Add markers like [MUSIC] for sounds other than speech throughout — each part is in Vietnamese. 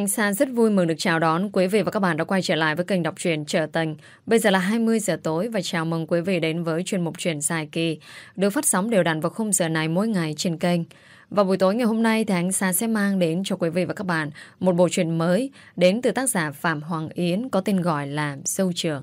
Anh Sa rất vui mừng được chào đón quý vị và các bạn đã quay trở lại với kênh đọc truyện Trở Tình. Bây giờ là 20 giờ tối và chào mừng quý vị đến với chuyên mục truyện dài kỳ, được phát sóng đều đặn vào khung giờ này mỗi ngày trên kênh. Và buổi tối ngày hôm nay thì anh Sa sẽ mang đến cho quý vị và các bạn một bộ truyện mới đến từ tác giả Phạm Hoàng Yến có tên gọi là Sâu Trường.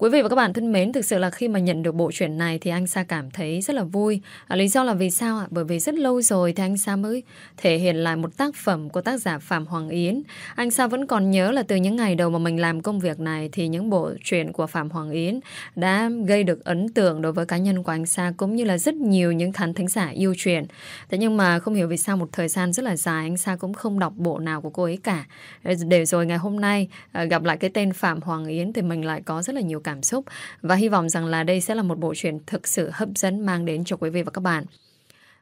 Quý vị và các bạn thân mến, thực sự là khi mà nhận được bộ truyện này thì anh Sa cảm thấy rất là vui. À, lý do là vì sao ạ? Bởi vì rất lâu rồi thì anh Sa mới thể hiện lại một tác phẩm của tác giả Phạm Hoàng Yến. Anh Sa vẫn còn nhớ là từ những ngày đầu mà mình làm công việc này thì những bộ truyện của Phạm Hoàng Yến đã gây được ấn tượng đối với cá nhân của anh Sa cũng như là rất nhiều những khán thính giả yêu truyện. Thế nhưng mà không hiểu vì sao một thời gian rất là dài anh Sa cũng không đọc bộ nào của cô ấy cả. Để rồi ngày hôm nay à, gặp lại cái tên Phạm Hoàng Yến thì mình lại có rất là nhiều cảm cảm xúc và hy vọng rằng là đây sẽ là một bộ truyện thực sự hấp dẫn mang đến cho quý vị và các bạn.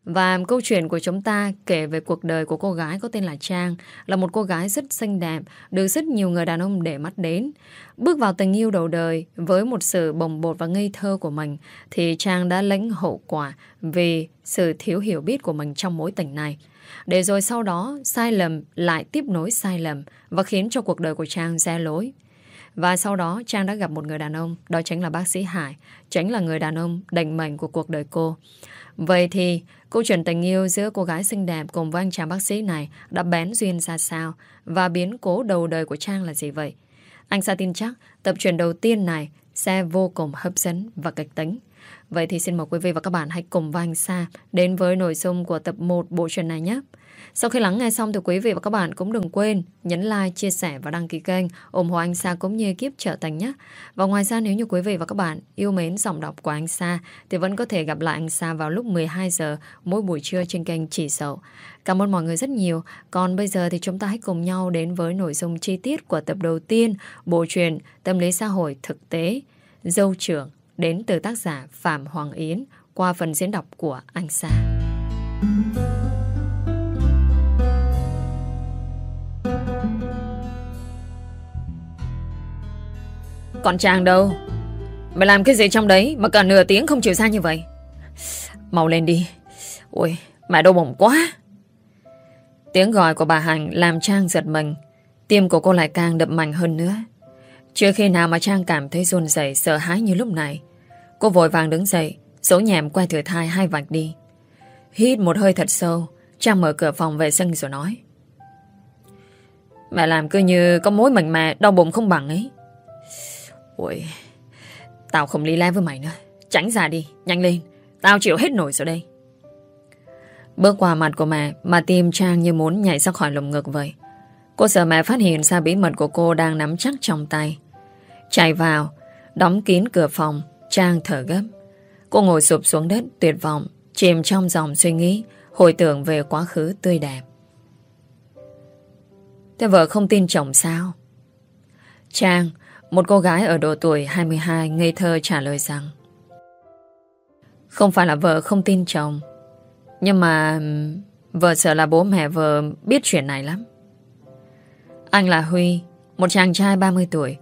Và câu chuyện của chúng ta kể về cuộc đời của cô gái có tên là Trang, là một cô gái rất xinh đẹp, được rất nhiều người đàn ông để mắt đến. Bước vào tình yêu đầu đời với một sự bồng bột và ngây thơ của mình, thì Trang đã lãnh hậu quả vì sự thiếu hiểu biết của mình trong mối tình này. Để rồi sau đó, sai lầm lại tiếp nối sai lầm và khiến cho cuộc đời của Trang ra lối. Và sau đó, Trang đã gặp một người đàn ông, Đó chính là bác sĩ Hải, Chính là người đàn ông đành mệnh của cuộc đời cô Vậy thì, câu chuyện tình yêu giữa cô gái xinh đẹp cùng với anh chàng bác sĩ này đã bén duyên ra sao và biến cố đầu đời của Trang là gì vậy? Anh Sa tin chắc tập truyện đầu tiên này sẽ vô cùng hấp dẫn và kịch tính. Vậy thì xin mời quý vị và các bạn hãy cùng với anh Sa đến với nội dung của tập 1 bộ truyện này nhé. Sau khi lắng nghe xong thì quý vị và các bạn cũng đừng quên nhấn like, chia sẻ và đăng ký kênh ủng hộ anh Sa cũng như kiếp trở thành nhé. Và ngoài ra nếu như quý vị và các bạn yêu mến giọng đọc của anh Sa thì vẫn có thể gặp lại anh Sa vào lúc 12 giờ mỗi buổi trưa trên kênh Chỉ Sầu. Cảm ơn mọi người rất nhiều. Còn bây giờ thì chúng ta hãy cùng nhau đến với nội dung chi tiết của tập đầu tiên bộ truyện Tâm lý xã hội thực tế Dâu trưởng đến từ tác giả Phạm Hoàng Yến qua phần diễn đọc của anh Sa. Còn chàng đâu? Mày làm cái gì trong đấy Mà cả nửa tiếng không chịu ra như vậy? Mau lên đi. Ôi, mẹ đau bụng quá. Tiếng gọi của bà Hạnh làm Trang giật mình. Tim của cô lại càng đập mạnh hơn nữa. Chưa khi nào mà Trang cảm thấy run rẩy, Sợ hãi như lúc này. Cô vội vàng đứng dậy Số nhẹm qua thử thai hai vạch đi. Hít một hơi thật sâu, Trang mở cửa phòng vệ sinh rồi nói. Mẹ làm cứ như có mối mạnh mẹ, đau bụng không bằng ấy. Ôi Tao không lý lẽ với mày nữa. Tránh ra đi, nhanh lên. Tao chịu hết nổi rồi đây. Bước qua mặt của mẹ Mà tim Trang như muốn nhảy ra khỏi lồng ngực vậy. Cô sợ mẹ phát hiện ra bí mật của cô đang nắm chắc trong tay. Chạy vào Đóng kín cửa phòng Trang thở gấp. Cô ngồi sụp xuống đất tuyệt vọng Chìm trong dòng suy nghĩ Hồi tưởng về quá khứ tươi đẹp. Thế vợ không tin chồng sao? Trang một cô gái ở độ tuổi 22 ngây thơ trả lời rằng, Không phải là vợ không tin chồng, Nhưng mà vợ sợ là bố mẹ vợ biết chuyện này lắm. Anh là Huy, Một chàng trai 30 tuổi,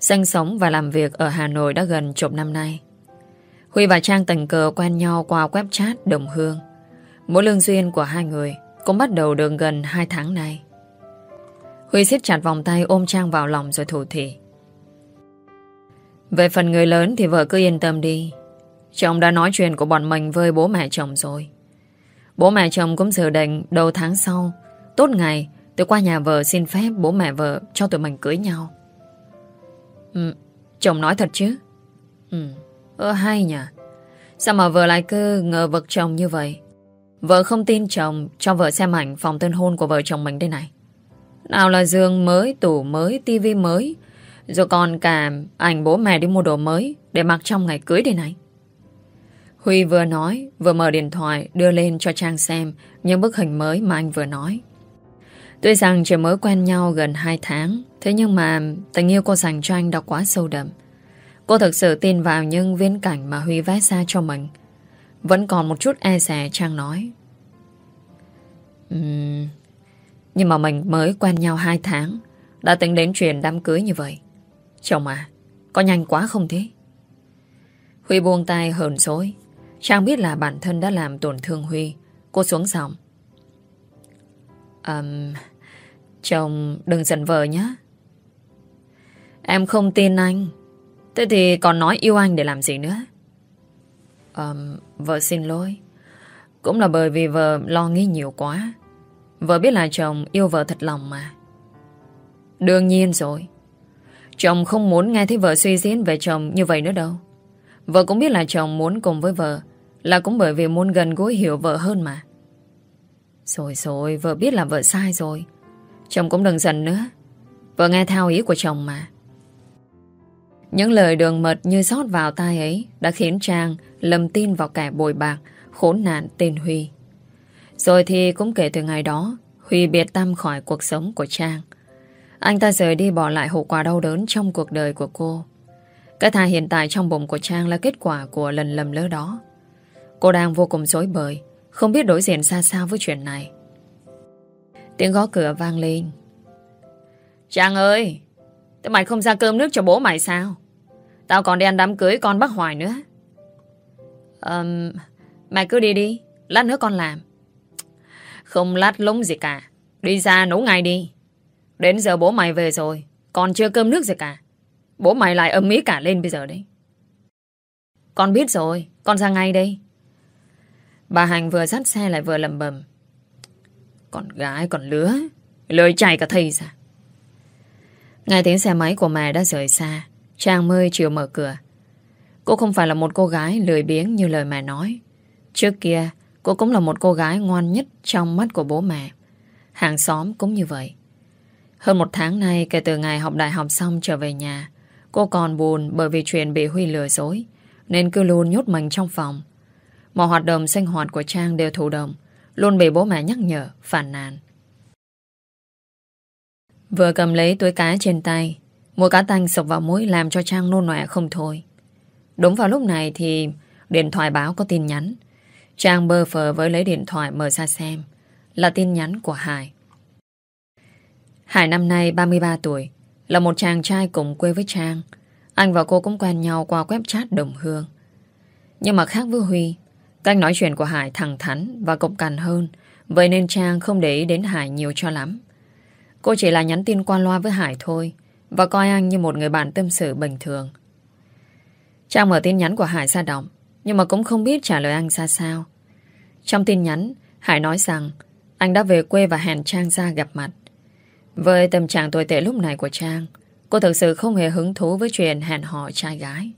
Sinh sống và làm việc ở Hà Nội đã gần chục năm nay. Huy và Trang tình cờ quen nhau qua web chat Đồng Hương. Mối lương duyên của hai người cũng bắt đầu được gần 2 tháng nay. Huy siết chặt vòng tay ôm Trang vào lòng rồi thủ thị về phần người lớn thì vợ cứ yên tâm đi. Chồng đã nói chuyện của bọn mình với bố mẹ chồng rồi. Bố mẹ chồng cũng dự định đầu tháng sau, tốt ngày, tôi qua nhà vợ xin phép bố mẹ vợ cho tụi mình cưới nhau. Ừ, chồng nói thật chứ? Ừ, ơ hay nhỉ? Sao mà vợ lại cứ ngờ vực chồng như vậy? Vợ không tin chồng cho vợ xem ảnh phòng tân hôn của vợ chồng mình đây này. Nào là giường mới, tủ mới, tivi mới, rồi còn cả ảnh bố mẹ đi mua đồ mới Để mặc trong ngày cưới đây này. Huy vừa nói Vừa mở điện thoại đưa lên cho Trang xem Những bức hình mới mà anh vừa nói. Tuy rằng chỉ mới quen nhau gần 2 tháng Thế nhưng mà Tình yêu cô dành cho anh đã quá sâu đậm. Cô thực sự tin vào những viên cảnh Mà Huy vẽ ra cho mình. Vẫn còn một chút e rè Trang nói. Uhm, Nhưng mà mình mới quen nhau 2 tháng Đã tính đến chuyện đám cưới như vậy. Chồng à Có nhanh quá không thế Huy buông tay hờn dối Trang biết là bản thân đã làm tổn thương Huy Cô xuống giọng um, Chồng đừng giận vợ nhé. Em không tin anh. Thế thì còn nói yêu anh để làm gì nữa? Um, vợ xin lỗi. Cũng là bởi vì vợ lo nghĩ nhiều quá. Vợ biết là chồng yêu vợ thật lòng mà. Đương nhiên rồi. Chồng không muốn nghe thấy vợ suy diễn về chồng như vậy nữa đâu. Vợ cũng biết là chồng muốn cùng với vợ là cũng bởi vì muốn gần gũi hiểu vợ hơn mà. Rồi rồi, vợ biết là vợ sai rồi. Chồng cũng đừng giận nữa. Vợ nghe theo ý của chồng mà. Những lời đường mật như rót vào tai ấy đã khiến Trang lầm tin vào kẻ bồi bạc, khốn nạn tên Huy. Rồi thì cũng kể từ ngày đó, Huy biệt tâm khỏi cuộc sống của Trang. Anh ta rời đi bỏ lại hậu quả đau đớn trong cuộc đời của cô. Cái thai hiện tại trong bụng của Trang là kết quả của lần lầm lỡ đó. Cô đang vô cùng dối bời, không biết đối diện ra sao với chuyện này. Tiếng gõ cửa vang lên. Trang ơi! Thế mày không ra cơm nước cho bố mày sao? Tao còn đi ăn đám cưới con bác Hoài nữa. Um, mày cứ đi đi, lát nữa con làm. Không lát lúng gì cả. Đi ra nấu ngay đi. Đến giờ bố mày về rồi, còn chưa cơm nước gì cả. Bố mày lại âm ý cả lên bây giờ đấy. Con biết rồi, con ra ngay đây. Bà Hành vừa dắt xe lại vừa lầm bầm. Con gái còn lứa, lời chạy cả thầy ra. Nghe tiếng xe máy của mẹ đã rời xa, Trang mới chiều mở cửa. Cô không phải là một cô gái lười biếng như lời mẹ nói. Trước kia, cô cũng là một cô gái ngoan nhất trong mắt của bố mẹ. Hàng xóm cũng như vậy. Hơn một tháng nay kể từ ngày học đại học xong trở về nhà, cô còn buồn bởi vì chuyện bị Huy lừa dối, nên cứ luôn nhốt mình trong phòng. Mọi hoạt động sinh hoạt của Trang đều thụ động, luôn bị bố mẹ nhắc nhở, phản nàn. Vừa cầm lấy túi cá trên tay, mùi cá tanh sộc vào mũi làm cho Trang nôn nọe không thôi. Đúng vào lúc này thì điện thoại báo có tin nhắn. Trang bơ phờ với lấy điện thoại mở ra xem. Là tin nhắn của Hải. Hải năm nay 33 tuổi, là một chàng trai cùng quê với Trang. Anh và cô cũng quen nhau qua web chat đồng hương. Nhưng mà khác với Huy, cách nói chuyện của Hải thẳng thắn và cộc cằn hơn, vậy nên Trang không để ý đến Hải nhiều cho lắm. Cô chỉ là nhắn tin qua loa với Hải thôi và coi anh như một người bạn tâm sự bình thường. Trang mở tin nhắn của Hải ra đọc nhưng mà cũng không biết trả lời anh ra sao. Trong tin nhắn, Hải nói rằng anh đã về quê và hẹn Trang ra gặp mặt. Với tâm trạng tồi tệ lúc này của Trang, cô thực sự không hề hứng thú với chuyện hẹn hò trai gái.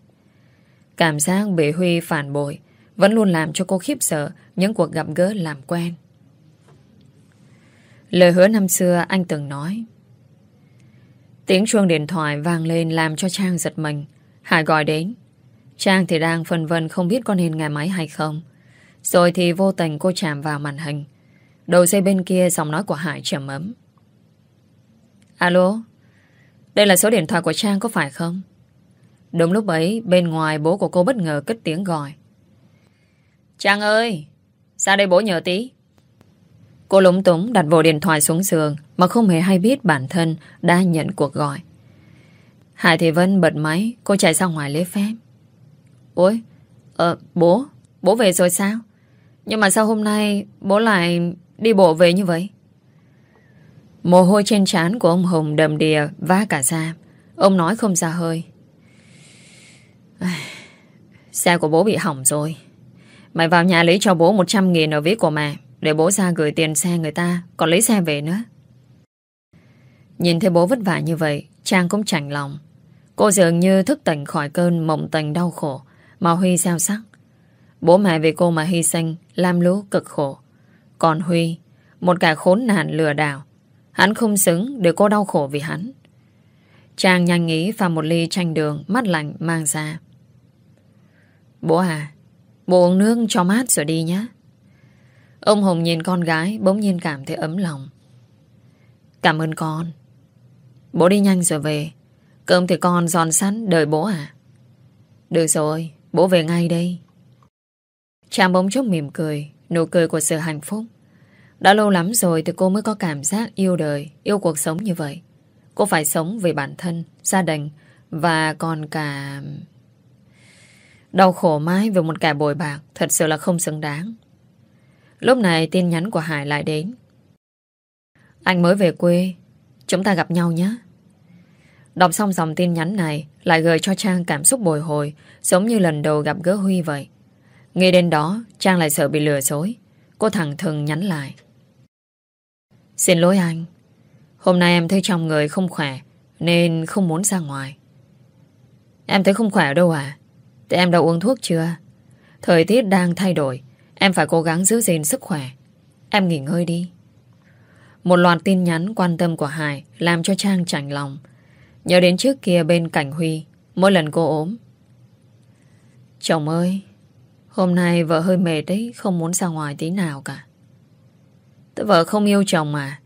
Cảm giác bị Huy phản bội vẫn luôn làm cho cô khiếp sợ những cuộc gặp gỡ làm quen. Lời hứa năm xưa anh từng nói. Tiếng chuông điện thoại vang lên làm cho Trang giật mình. Hải gọi đến. Trang thì đang phân vân không biết có nên nghe máy hay không. Rồi thì vô tình cô chạm vào màn hình. Đầu dây bên kia giọng nói của Hải trầm ấm. Alo, đây là số điện thoại của Trang có phải không? Đúng lúc ấy, bên ngoài bố của cô bất ngờ cất tiếng gọi. Trang ơi, ra đây bố nhờ tí. Cô lúng túng đặt bộ điện thoại xuống giường mà không hề hay biết bản thân đã nhận cuộc gọi. Hải Thị Vân bật máy, cô chạy ra ngoài lấy phép. Ôi, ờ, bố, bố về rồi sao? Nhưng mà sao hôm nay bố lại đi bộ về như vậy? Mồ hôi trên trán của ông Hùng đầm đìa vá cả ra. Ông nói không ra hơi. Xe của bố bị hỏng rồi. Mày vào nhà lấy cho bố 100 nghìn ở ví của mẹ để bố ra gửi tiền xe người ta còn lấy xe về nữa. Nhìn thấy bố vất vả như vậy Trang cũng chảnh lòng. Cô dường như thức tỉnh khỏi cơn mộng tình đau khổ mà Huy gieo sắc. Bố mẹ vì cô mà hy sinh, lam lũ cực khổ. Còn Huy, một kẻ khốn nạn lừa đảo, hắn không xứng để cô đau khổ vì hắn. Trang nhanh nghĩ pha một ly chanh đường mắt lạnh mang ra. Bố à, bố uống nước cho mát rồi đi nhé. Ông Hùng nhìn con gái bỗng nhiên cảm thấy ấm lòng. Cảm ơn con. Bố đi nhanh rồi về. Cơm thì con giòn sẵn đợi bố à? Được rồi, bố về ngay đây. Trang bỗng chốc mỉm cười, nụ cười của sự hạnh phúc. Đã lâu lắm rồi thì cô mới có cảm giác yêu đời, yêu cuộc sống như vậy. Cô phải sống vì bản thân, gia đình và còn cả... Đau khổ mãi về một kẻ bồi bạc thật sự là không xứng đáng. Lúc này tin nhắn của Hải lại đến. Anh mới về quê, Chúng ta gặp nhau nhé. Đọc xong dòng tin nhắn này lại gợi cho Trang cảm xúc bồi hồi giống như lần đầu gặp gỡ Huy vậy. Nghe đến đó, Trang lại sợ bị lừa dối. Cô thẳng thừng nhắn lại. Xin lỗi anh. Hôm nay em thấy trong người không khỏe nên không muốn ra ngoài. Em thấy không khỏe đâu à? Thế em đã uống thuốc chưa? Thời tiết đang thay đổi. Em phải cố gắng giữ gìn sức khỏe. Em nghỉ ngơi đi. Một loạt tin nhắn quan tâm của Hải làm cho Trang chảnh lòng. Nhớ đến trước kia bên cạnh Huy, mỗi lần cô ốm. Chồng ơi, hôm nay vợ hơi mệt đấy, không muốn ra ngoài tí nào cả. Tôi vợ không yêu chồng mà.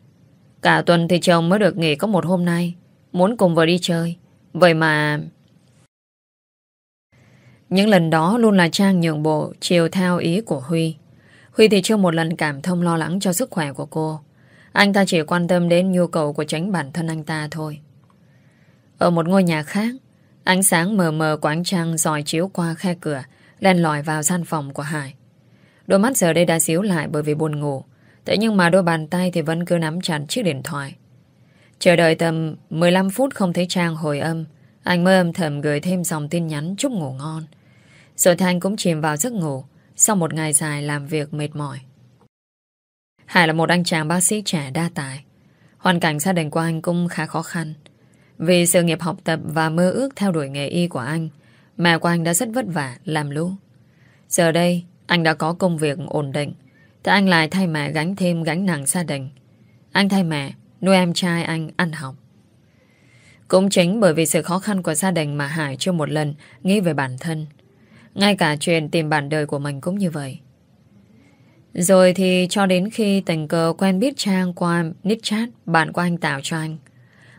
Cả tuần thì chồng mới được nghỉ có một hôm nay, muốn cùng vợ đi chơi. Vậy mà... Những lần đó luôn là Trang nhượng bộ, chiều theo ý của Huy. Huy thì chưa một lần cảm thông lo lắng cho sức khỏe của cô. Anh ta chỉ quan tâm đến nhu cầu của chính bản thân anh ta thôi. Ở một ngôi nhà khác, ánh sáng mờ mờ của ánh trăng dòi chiếu qua khe cửa, len lỏi vào gian phòng của Hải. Đôi mắt giờ đây đã xíu lại bởi vì buồn ngủ. Thế nhưng mà đôi bàn tay thì vẫn cứ nắm chặt chiếc điện thoại. Chờ đợi tầm 15 phút không thấy Trang hồi âm, anh mới âm thầm gửi thêm dòng tin nhắn chúc ngủ ngon. Rồi Thanh cũng chìm vào giấc ngủ sau một ngày dài làm việc mệt mỏi. Hải là một anh chàng bác sĩ trẻ đa tài. Hoàn cảnh gia đình của anh cũng khá khó khăn. Vì sự nghiệp học tập và mơ ước theo đuổi nghề y của anh, mẹ của anh đã rất vất vả, làm lũ. Giờ đây, anh đã có công việc ổn định, thì anh lại thay mẹ gánh thêm gánh nặng gia đình. Anh thay mẹ, nuôi em trai anh ăn học. Cũng chính bởi vì sự khó khăn của gia đình mà Hải chưa một lần nghĩ về bản thân. Ngay cả chuyện tìm bản đời của mình cũng như vậy. Rồi thì cho đến khi tình cờ quen biết Trang qua nick chat bạn của anh tạo cho anh.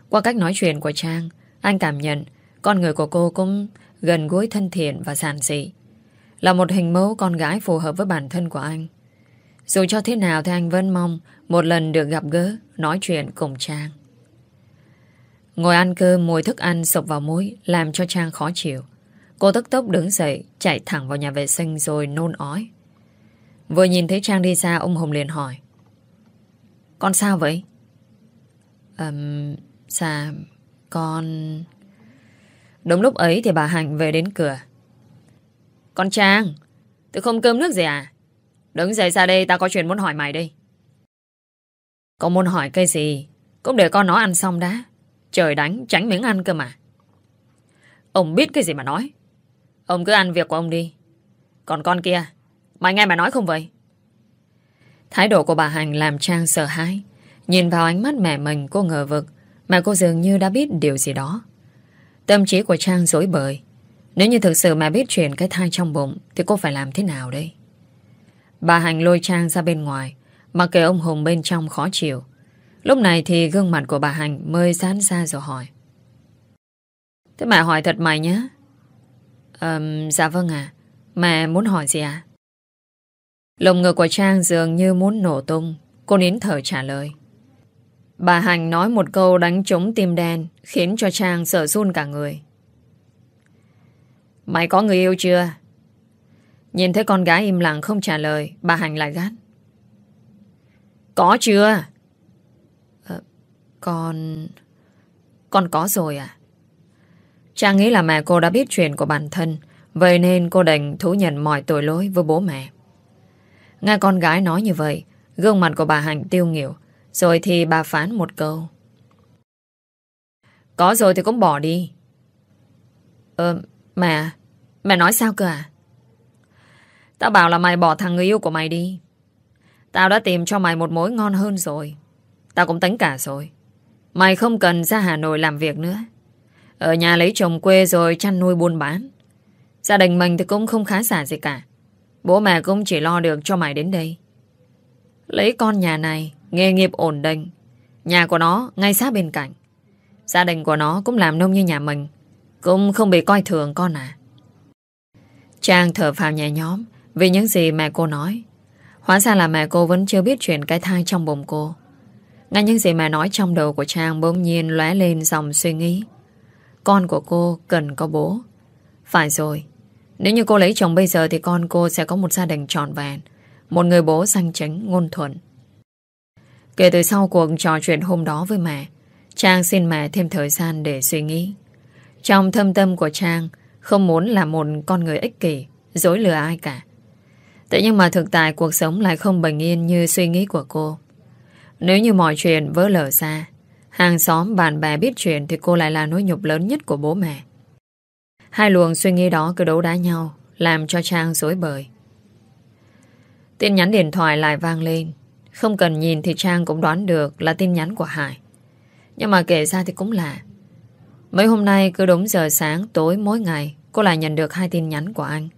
Qua cách nói chuyện của Trang, anh cảm nhận con người của cô cũng gần gũi thân thiện và giản dị. Là một hình mẫu con gái phù hợp với bản thân của anh. Dù cho thế nào thì anh vẫn mong một lần được gặp gỡ, nói chuyện cùng Trang. Ngồi ăn cơm, mùi thức ăn sộc vào mũi làm cho Trang khó chịu. Cô tức tốc đứng dậy, chạy thẳng vào nhà vệ sinh rồi nôn ói. Vừa nhìn thấy Trang đi xa, ông Hùng liền hỏi. Con sao vậy? Ừm, Dạ Con Đúng lúc ấy thì bà Hạnh về đến cửa Con Trang Tự không cơm nước gì à Đứng dậy ra đây ta có chuyện muốn hỏi mày đây Con muốn hỏi cái gì, Cũng để con nó ăn xong đã. Trời đánh, tránh miếng ăn cơ mà. Ông biết cái gì mà nói. Ông cứ ăn việc của ông đi. Còn con kia, Mày nghe mày nói không vậy? Thái độ của bà Hành làm Trang sợ hãi. Nhìn vào ánh mắt mẹ mình, cô ngờ vực. Mà cô dường như đã biết điều gì đó. Tâm trí của Trang dối bời. Nếu như thực sự mẹ biết chuyện cái thai trong bụng, Thì cô phải làm thế nào đây? Bà Hành lôi Trang ra bên ngoài mặc kệ ông Hùng bên trong khó chịu. Lúc này thì gương mặt của bà Hành Mới dán ra rồi hỏi. Thế mẹ hỏi thật mày nhé. Um, Dạ vâng ạ. Mẹ muốn hỏi gì ạ? À? Lồng ngực của Trang dường như muốn nổ tung. Cô nín thở trả lời. Bà Hành nói một câu đánh trúng tim đen Khiến cho Trang sợ run cả người. Mày có người yêu chưa? Nhìn thấy con gái im lặng không trả lời Bà Hành lại gắt Có chưa? À, con... Con có rồi à? Trang nghĩ là mẹ cô đã biết chuyện của bản thân Vậy nên cô đành thú nhận mọi tội lỗi với bố mẹ Nghe con gái nói như vậy Gương mặt của bà Hành tiêu nghỉu rồi thì bà phán một câu. Có rồi thì cũng bỏ đi. Ờ, mẹ, mẹ nói sao cơ à? Tao bảo là mày bỏ thằng người yêu của mày đi. Tao đã tìm cho mày một mối ngon hơn rồi. Tao cũng tính cả rồi. Mày không cần ra Hà Nội làm việc nữa. Ở nhà lấy chồng quê rồi chăn nuôi buôn bán. Gia đình mình thì cũng không khá giả gì cả. Bố mẹ cũng chỉ lo được cho mày đến đây. Lấy con nhà này, Nghề nghiệp ổn định Nhà của nó ngay sát bên cạnh Gia đình của nó cũng làm nông như nhà mình Cũng không bị coi thường con à Trang thở phào nhẹ nhóm vì những gì mẹ cô nói Hóa ra là mẹ cô vẫn chưa biết chuyện cái thai trong bụng cô Ngay những gì mẹ nói trong đầu của Trang bỗng nhiên lóe lên dòng suy nghĩ Con của cô cần có bố Phải rồi Nếu như cô lấy chồng bây giờ Thì con cô sẽ có một gia đình trọn vẹn Một người bố sang chánh ngôn thuận Kể từ sau cuộc trò chuyện hôm đó với mẹ Trang xin mẹ thêm thời gian để suy nghĩ. Trong thâm tâm của Trang không muốn là một con người ích kỷ, dối lừa ai cả. Thế nhưng mà thực tại cuộc sống lại không bình yên như suy nghĩ của cô. Nếu như mọi chuyện vỡ lở ra, hàng xóm, bạn bè biết chuyện thì cô lại là nỗi nhục lớn nhất của bố mẹ. Hai luồng suy nghĩ đó cứ đấu đá nhau, làm cho Trang dối bời. Tin nhắn điện thoại lại vang lên. Không cần nhìn thì Trang cũng đoán được là tin nhắn của Hải. Nhưng mà kể ra thì cũng lạ. Mấy hôm nay cứ đúng giờ sáng tối mỗi ngày cô lại nhận được hai tin nhắn của anh.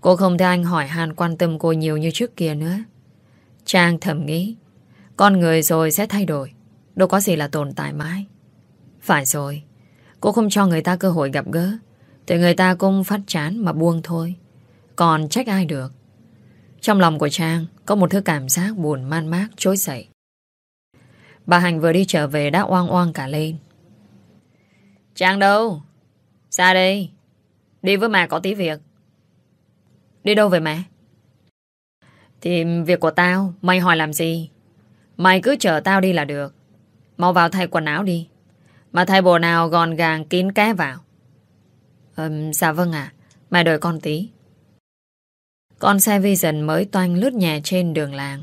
Cô không thấy anh hỏi han quan tâm cô nhiều như trước kia nữa. Trang thầm nghĩ, con người rồi sẽ thay đổi. Đâu có gì là tồn tại mãi. Phải rồi. Cô không cho người ta cơ hội gặp gỡ. Thì người ta cũng phát chán mà buông thôi. Còn trách ai được. Trong lòng của Trang có một thứ cảm giác buồn man mác, trỗi dậy. Bà Hành vừa đi trở về đã oang oang cả lên. Trang đâu? Ra đây. Đi với mẹ có tí việc. Đi đâu về mẹ? Thì việc của tao, mày hỏi làm gì? Mày cứ chở tao đi là được. Mau vào thay quần áo đi. Mà thay bộ nào gòn gàng kín ké vào. Ừm, dạ vâng ạ. Mẹ đợi con tí. Con xe Vision mới toanh lướt nhẹ trên đường làng.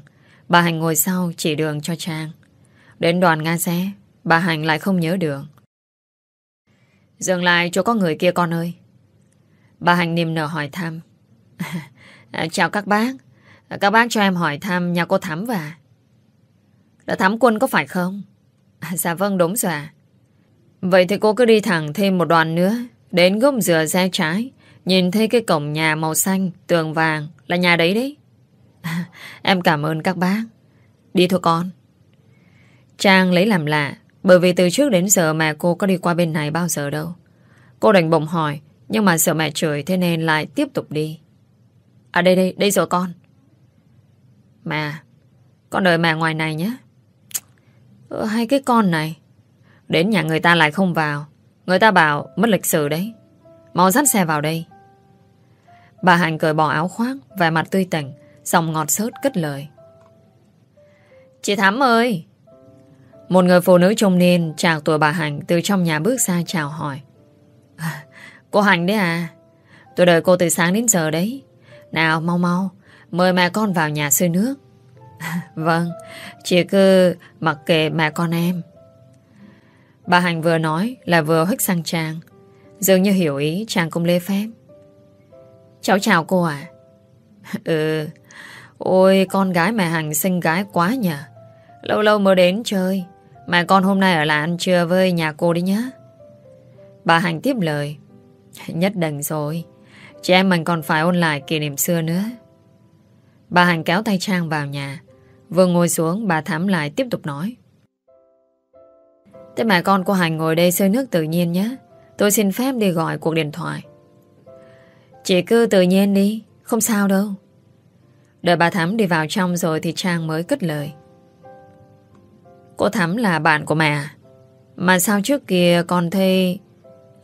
Bà Hành ngồi sau chỉ đường cho Trang. Đến đoàn nga xe, bà Hành lại không nhớ đường. Dừng lại chỗ có người kia con ơi. Bà Hành niềm nở hỏi thăm. [LAUGHS] À, chào các bác. À, các bác cho em hỏi thăm nhà cô Thắm và là Thắm Quân có phải không? À, dạ vâng đúng rồi ạ Vậy thì cô cứ đi thẳng thêm một đoạn nữa. Đến gốc dừa xe trái. Nhìn thấy cái cổng nhà màu xanh, tường vàng là nhà đấy đấy. À, em cảm ơn các bác. Đi thôi con. Trang lấy làm lạ bởi vì từ trước đến giờ mẹ cô có đi qua bên này bao giờ đâu. Cô đành bụng hỏi nhưng mà sợ mẹ chửi thế nên lại tiếp tục đi. À đây đây, đây rồi con. Mẹ, con đợi mẹ ngoài này nhé. Ừ, hai cái con này. Đến nhà người ta lại không vào. Người ta bảo mất lịch sử đấy. Mau dắt xe vào đây. Bà Hạnh cởi bỏ áo khoác, vẻ mặt tươi tỉnh, giọng ngọt sớt cất lời. Chị Thắm ơi! Một người phụ nữ trông niên chào tuổi bà Hạnh từ trong nhà bước ra chào hỏi. À, cô Hạnh đấy à? Tôi đợi cô từ sáng đến giờ đấy. Nào mau mau, mời mẹ con vào nhà xơi nước. [LAUGHS] Vâng, chị cứ mặc kệ mẹ con em. Bà Hành vừa nói là vừa hít sang Trang. Dường như hiểu ý Trang cũng lê phép. Cháu chào cô à? [LAUGHS] Ừ, ôi con gái mẹ Hành xinh gái quá nhỉ. Lâu lâu mới đến chơi. mẹ con hôm nay ở lại ăn trưa với nhà cô đi nhé. Bà Hành tiếp lời. [LAUGHS] Nhất định rồi. Chị em mình còn phải ôn lại kỷ niệm xưa nữa. Bà Hằng kéo tay Trang vào nhà. Vừa ngồi xuống bà Thắm lại tiếp tục nói. Thế mẹ con của Hành ngồi đây sơi nước tự nhiên nhé. Tôi xin phép đi gọi cuộc điện thoại. Chị cứ tự nhiên đi, không sao đâu. Đợi bà Thắm đi vào trong rồi thì Trang mới cất lời. Cô Thắm là bạn của mẹ? À? Mà sao trước kia con thê...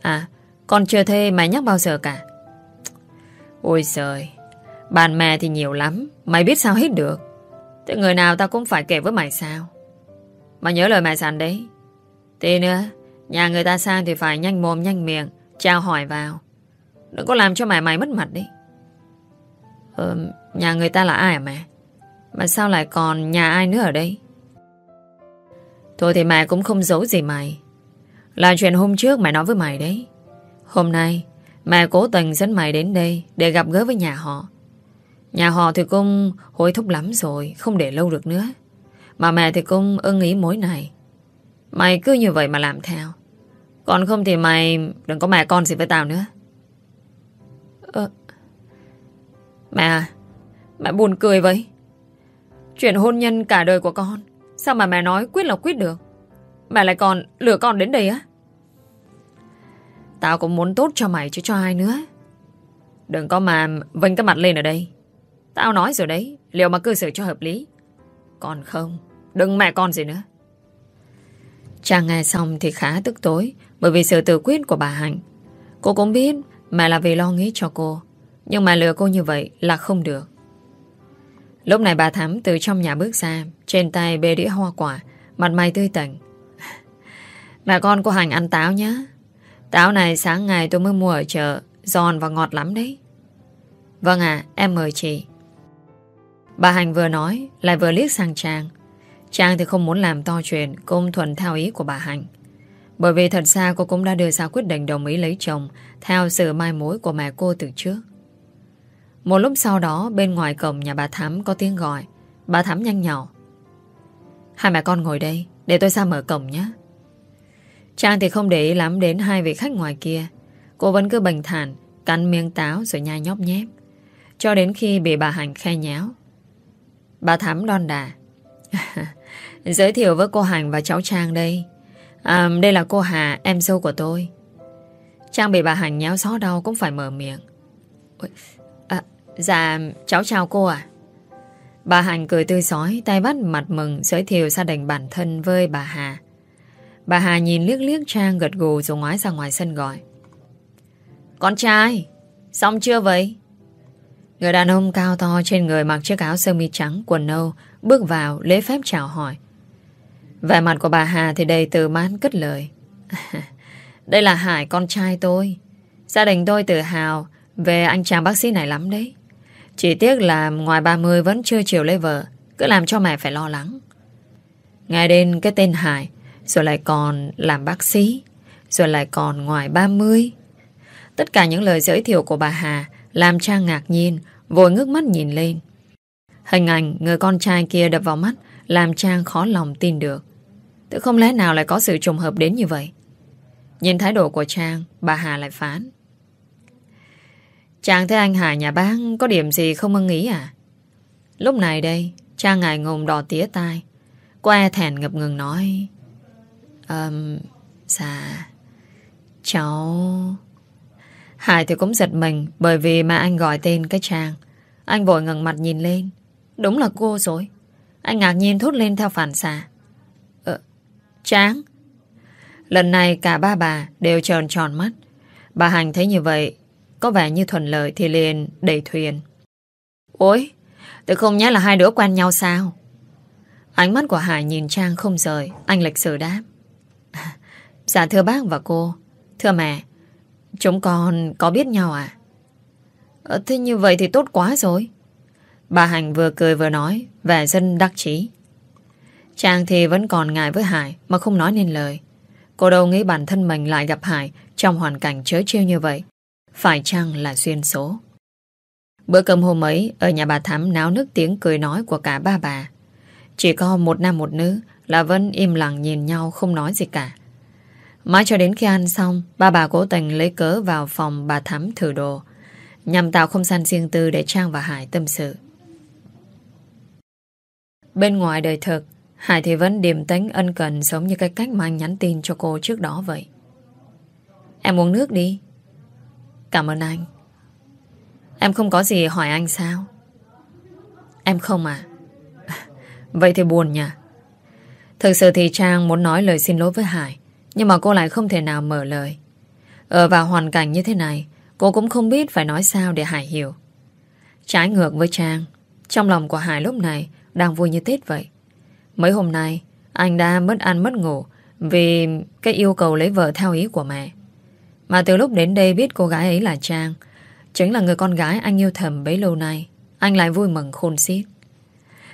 À, con chưa thê mẹ nhắc bao giờ cả. Ôi trời, bạn mẹ thì nhiều lắm, mày biết sao hết được. Thế người nào tao cũng phải kể với mày sao? Mà nhớ lời mẹ sẵn đấy. Thế nữa, nhà người ta sang thì phải nhanh mồm nhanh miệng, trao hỏi vào. Đừng có làm cho mẹ mày mất mặt đi. Ờ, nhà người ta là ai hả mẹ? Mà sao lại còn nhà ai nữa ở đây? Thôi thì mẹ cũng không giấu gì mày. Là chuyện hôm trước mẹ nói với mày đấy. Hôm nay, mẹ cố tình dẫn mày đến đây để gặp gỡ với nhà họ. Nhà họ thì cũng hối thúc lắm rồi, không để lâu được nữa. Mà mẹ thì cũng ưng ý mối này. Mày cứ như vậy mà làm theo. Còn không thì mày đừng có mẹ con gì với tao nữa. Ờ, mẹ à, mẹ buồn cười vậy. Chuyện hôn nhân cả đời của con, sao mà mẹ nói quyết là quyết được? Mẹ lại còn lừa con đến đây á? Tao cũng muốn tốt cho mày chứ cho ai nữa. Đừng có mà vênh cái mặt lên ở đây. Tao nói rồi đấy, liệu mà cư xử cho hợp lý. Còn không, đừng mẹ con gì nữa. Trang nghe xong thì khá tức tối bởi vì sự tự quyết của bà Hạnh. Cô cũng biết mẹ là vì lo nghĩ cho cô. Nhưng mà lừa cô như vậy là không được. Lúc này bà Thắm từ trong nhà bước ra, trên tay bê đĩa hoa quả, mặt mày tươi tỉnh. [LAUGHS] Mẹ con của Hành ăn táo nhé. Táo này sáng ngày tôi mới mua ở chợ, giòn và ngọt lắm đấy. Vâng ạ, em mời chị. Bà Hành vừa nói, lại vừa liếc sang Trang. Trang thì không muốn làm to chuyện, cũng thuần theo ý của bà Hành. Bởi vì thật ra cô cũng đã đưa ra quyết định đồng ý lấy chồng theo sự mai mối của mẹ cô từ trước. Một lúc sau đó, bên ngoài cổng nhà bà Thắm có tiếng gọi. Bà Thắm nhanh nhỏ. Hai mẹ con ngồi đây, để tôi ra mở cổng nhé. Trang thì không để ý lắm đến hai vị khách ngoài kia. Cô vẫn cứ bình thản, cắn miếng táo rồi nhai nhóp nhép. Cho đến khi bị bà Hành khe nháo. Bà Thắm đon đà. [LAUGHS] Giới thiệu với cô Hành và cháu Trang đây. À, đây là cô Hà, em dâu của tôi. Trang bị bà Hành nhéo gió đau cũng phải mở miệng. À, dạ, cháu chào cô à. Bà Hành cười tươi giói, tay bắt mặt mừng giới thiệu gia đình bản thân với bà Hà. Bà Hà nhìn liếc liếc Trang gật gù rồi ngoái ra ngoài sân gọi. Con trai, xong chưa vậy? Người đàn ông cao to trên người mặc chiếc áo sơ mi trắng, quần nâu, bước vào lễ phép chào hỏi. Vẻ mặt của bà Hà thì đầy từ mãn cất lời. [LAUGHS] Đây là Hải con trai tôi. Gia đình tôi tự hào về anh chàng bác sĩ này lắm đấy. Chỉ tiếc là ngoài 30 vẫn chưa chiều lấy vợ, cứ làm cho mẹ phải lo lắng. nghe đến cái tên Hải, rồi lại còn làm bác sĩ, rồi lại còn ngoài 30. Tất cả những lời giới thiệu của bà Hà làm Trang ngạc nhiên, vội ngước mắt nhìn lên. Hình ảnh người con trai kia đập vào mắt làm Trang khó lòng tin được. Tự không lẽ nào lại có sự trùng hợp đến như vậy? Nhìn thái độ của Trang, bà Hà lại phán. Trang thấy anh Hải nhà bác có điểm gì không ưng ý à? Lúc này đây, Trang ngại ngùng đỏ tía tai. Qua e thẻn thèn ngập ngừng nói. Um, dạ, cháu... Hải thì cũng giật mình bởi vì mà anh gọi tên cái Trang. Anh vội ngẩng mặt nhìn lên. Đúng là cô rồi. Anh ngạc nhiên thốt lên theo phản xạ. Ờ, Tráng Lần này cả ba bà đều tròn tròn mắt. Bà Hành thấy như vậy, có vẻ như thuận lợi thì liền đẩy thuyền. Ôi, tôi không nhớ là hai đứa quen nhau sao? Ánh mắt của Hải nhìn Trang không rời, anh lịch sử đáp. Dạ thưa bác và cô, thưa mẹ, chúng con có biết nhau à? Ờ, thế như vậy thì tốt quá rồi. Bà Hành vừa cười vừa nói, vẻ dân đắc chí. Trang thì vẫn còn ngại với Hải mà không nói nên lời. Cô đâu nghĩ bản thân mình lại gặp Hải trong hoàn cảnh chớ trêu như vậy. Phải chăng là duyên số? Bữa cơm hôm ấy, ở nhà bà Thắm náo nức tiếng cười nói của cả ba bà. Chỉ có một nam một nữ là vẫn im lặng nhìn nhau không nói gì cả. Mãi cho đến khi ăn xong, ba bà cố tình lấy cớ vào phòng bà Thắm thử đồ, nhằm tạo không gian riêng tư để Trang và Hải tâm sự. Bên ngoài đời thực, Hải thì vẫn điềm tĩnh ân cần giống như cái cách mà anh nhắn tin cho cô trước đó vậy. Em uống nước đi. Cảm ơn anh. Em không có gì hỏi anh sao? Em không à? [LAUGHS] Vậy thì buồn nhỉ? Thực sự thì Trang muốn nói lời xin lỗi với Hải nhưng mà cô lại không thể nào mở lời. Ở vào hoàn cảnh như thế này, Cô cũng không biết phải nói sao để Hải hiểu. Trái ngược với Trang, Trong lòng của Hải lúc này Đang vui như Tết vậy. Mấy hôm nay, Anh đã mất ăn mất ngủ Vì cái yêu cầu lấy vợ theo ý của mẹ. Mà từ lúc đến đây biết cô gái ấy là Trang, Chính là người con gái anh yêu thầm bấy lâu nay, Anh lại vui mừng khôn xiết.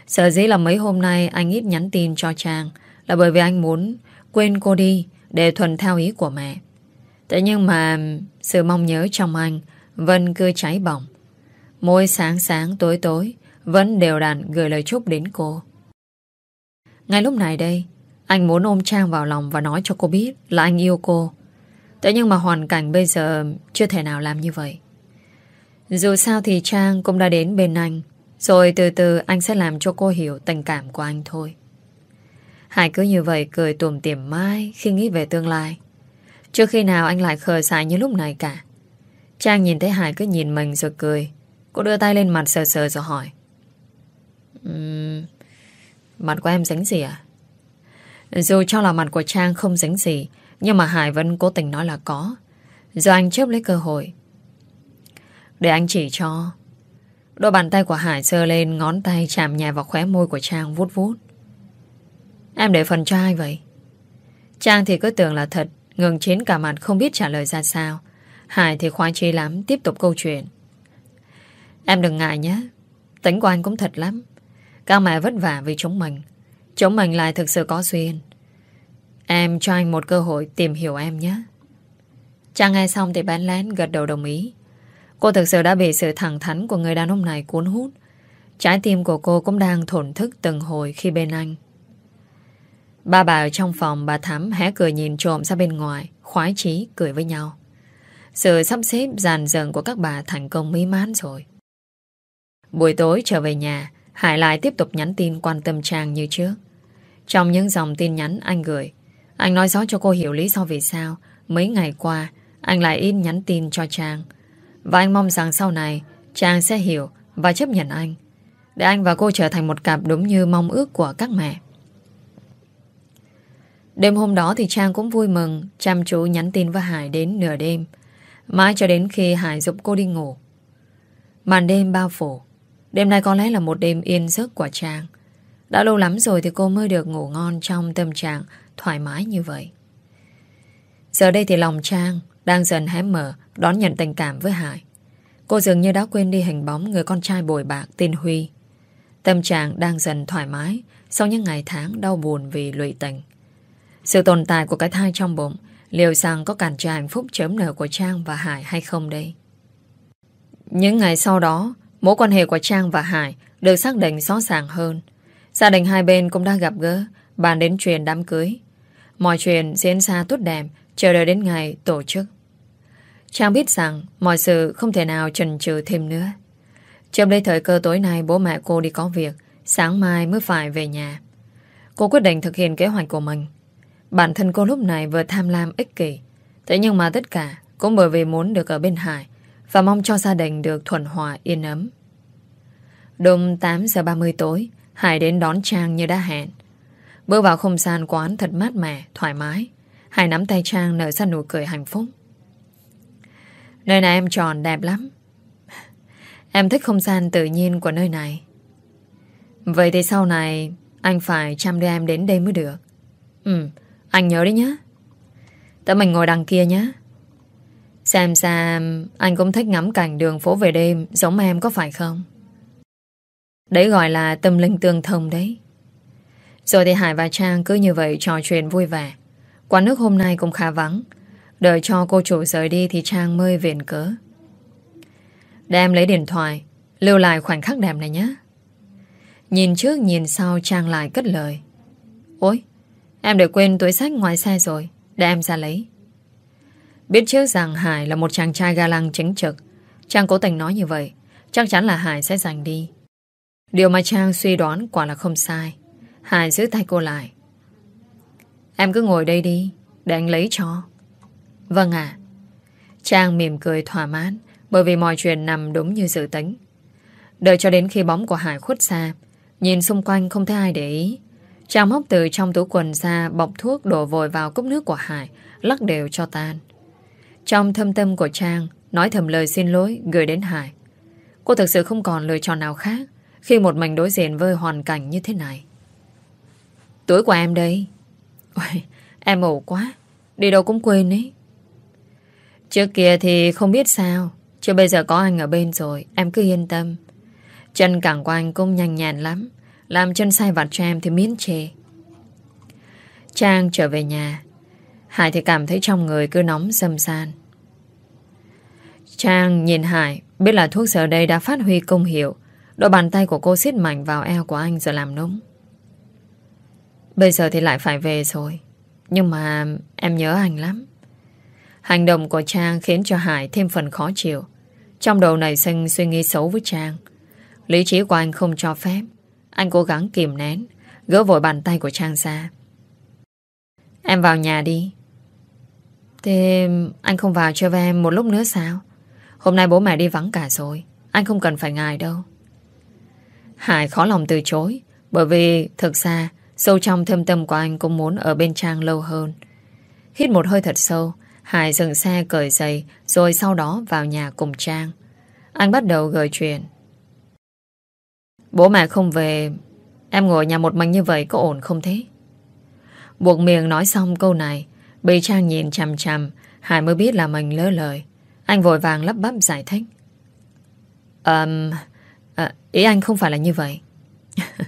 Sợ dĩ là mấy hôm nay anh ít nhắn tin cho Trang là bởi vì anh muốn quên cô đi để thuần theo ý của mẹ. Thế nhưng mà sự mong nhớ trong anh vẫn cứ cháy bỏng. Mỗi sáng sáng tối tối vẫn đều đặn gửi lời chúc đến cô. Ngay lúc này đây, anh muốn ôm Trang vào lòng và nói cho cô biết là anh yêu cô. Thế nhưng mà hoàn cảnh bây giờ chưa thể nào làm như vậy. Dù sao thì Trang cũng đã đến bên anh rồi từ từ anh sẽ làm cho cô hiểu tình cảm của anh thôi. Hải cứ như vậy cười tùm tiềm mai khi nghĩ về tương lai. Trước khi nào anh lại khờ xài như lúc này cả. Trang nhìn thấy Hải cứ nhìn mình rồi cười. Cô đưa tay lên mặt sờ sờ rồi hỏi. Um, mặt của em dính gì à? Dù cho là mặt của Trang không dính gì, nhưng mà Hải vẫn cố tình nói là có. Giờ anh chớp lấy cơ hội. Để anh chỉ cho Đôi bàn tay của Hải sơ lên Ngón tay chạm nhẹ vào khóe môi của Trang vút vút Em để phần cho ai vậy Trang thì cứ tưởng là thật, ngừng chiến cả mặt không biết trả lời ra sao. Hải thì khoái chí lắm, tiếp tục câu chuyện. Em đừng ngại nhé, tính của anh cũng thật lắm. Các mẹ vất vả vì chúng mình. Chúng mình lại thực sự có duyên. Em cho anh một cơ hội tìm hiểu em nhé. Trang nghe xong thì bán lén gật đầu đồng ý. Cô thực sự đã bị sự thẳng thắn của người đàn ông này cuốn hút. Trái tim của cô cũng đang thổn thức từng hồi khi bên anh. Ba bà ở trong phòng bà Thắm hé cười nhìn trộm ra bên ngoài, khoái chí cười với nhau. Sự sắp xếp dàn dần của các bà thành công mỹ mãn rồi. Buổi tối trở về nhà, Hải lại tiếp tục nhắn tin quan tâm Trang như trước. Trong những dòng tin nhắn anh gửi, anh nói rõ cho cô hiểu lý do vì sao mấy ngày qua anh lại in nhắn tin cho Trang. Và anh mong rằng sau này Trang sẽ hiểu và chấp nhận anh. Để anh và cô trở thành một cặp đúng như mong ước của các mẹ. Đêm hôm đó thì Trang cũng vui mừng, chăm chú nhắn tin với Hải đến nửa đêm. Mãi cho đến khi Hải giúp cô đi ngủ. Màn đêm bao phủ. Đêm nay có lẽ là một đêm yên giấc của Trang. Đã lâu lắm rồi thì cô mới được ngủ ngon trong tâm trạng thoải mái như vậy. Giờ đây thì lòng Trang đang dần hé mở, đón nhận tình cảm với Hải. Cô dường như đã quên đi hình bóng người con trai bồi bạc tên Huy. Tâm trạng đang dần thoải mái sau những ngày tháng đau buồn vì lụy tình. Sự tồn tại của cái thai trong bụng liệu rằng có cản trở hạnh phúc chớm nở của Trang và Hải hay không đây? Những ngày sau đó, mối quan hệ của Trang và Hải được xác định rõ ràng hơn. Gia đình hai bên cũng đã gặp gỡ, bàn đến chuyện đám cưới. Mọi chuyện diễn ra tốt đẹp, chờ đợi đến ngày tổ chức. Trang biết rằng mọi sự không thể nào chần chừ thêm nữa. Trong đây thời cơ tối nay bố mẹ cô đi có việc, sáng mai mới phải về nhà. Cô quyết định thực hiện kế hoạch của mình. Bản thân cô lúc này vừa tham lam ích kỷ. Thế nhưng mà tất cả cũng bởi vì muốn được ở bên Hải và mong cho gia đình được thuần hòa yên ấm. Đúng 8 giờ 30 tối, Hải đến đón Trang như đã hẹn. Bước vào không gian quán thật mát mẻ, thoải mái. Hải nắm tay Trang nở ra nụ cười hạnh phúc. Nơi này em tròn đẹp lắm. Em thích không gian tự nhiên của nơi này. Vậy thì sau này anh phải chăm đưa em đến đây mới được. Ừ, anh nhớ đấy nhé. Tớ mình ngồi đằng kia nhé. Xem xem anh cũng thích ngắm cảnh đường phố về đêm giống em có phải không? Đấy gọi là tâm linh tương thông đấy. Rồi thì Hải và Trang cứ như vậy trò chuyện vui vẻ. Quán nước hôm nay cũng khá vắng. Đợi cho cô chủ rời đi thì Trang mới viện cớ. Để em lấy điện thoại, lưu lại khoảnh khắc đẹp này nhé. Nhìn trước nhìn sau Trang lại cất lời. Ôi, em để quên túi sách ngoài xe rồi, để em ra lấy. Biết trước rằng Hải là một chàng trai ga lăng chính trực, Trang cố tình nói như vậy, chắc chắn là Hải sẽ giành đi. Điều mà Trang suy đoán quả là không sai. Hải giữ tay cô lại. Em cứ ngồi đây đi, để anh lấy cho. Vâng ạ. Trang mỉm cười thỏa mãn bởi vì mọi chuyện nằm đúng như dự tính. Đợi cho đến khi bóng của Hải khuất xa, nhìn xung quanh không thấy ai để ý. Trang móc từ trong túi quần ra bọc thuốc đổ vội vào cốc nước của Hải, lắc đều cho tan. Trong thâm tâm của Trang, nói thầm lời xin lỗi gửi đến Hải. Cô thực sự không còn lựa chọn nào khác khi một mình đối diện với hoàn cảnh như thế này. Túi của em đây. Ôi, em ổ quá. Đi đâu cũng quên ấy. Trước kia thì không biết sao. Chứ bây giờ có anh ở bên rồi, em cứ yên tâm. Chân cẳng của anh cũng nhanh nhàn lắm. Làm chân sai vặt cho em thì miễn chê. Trang trở về nhà. Hải thì cảm thấy trong người cứ nóng dâm san. Trang nhìn Hải, biết là thuốc giờ đây đã phát huy công hiệu. Đôi bàn tay của cô siết mạnh vào eo của anh rồi làm núng. Bây giờ thì lại phải về rồi. Nhưng mà em nhớ anh lắm. Hành động của Trang khiến cho Hải thêm phần khó chịu. Trong đầu này sinh suy nghĩ xấu với Trang. Lý trí của anh không cho phép. Anh cố gắng kìm nén, gỡ vội bàn tay của Trang ra. Em vào nhà đi. Thế anh không vào chơi với em một lúc nữa sao? Hôm nay bố mẹ đi vắng cả rồi. Anh không cần phải ngài đâu. Hải khó lòng từ chối. Bởi vì thực ra sâu trong thâm tâm của anh cũng muốn ở bên Trang lâu hơn. Hít một hơi thật sâu, Hải dừng xe cởi giày rồi sau đó vào nhà cùng Trang. Anh bắt đầu gợi chuyện. Bố mẹ không về, em ngồi nhà một mình như vậy có ổn không thế? Buộc miệng nói xong câu này Bị Trang nhìn chằm chằm Hải mới biết là mình lỡ lời. Anh vội vàng lắp bắp giải thích. Um, à, Ý anh không phải là như vậy. [LAUGHS]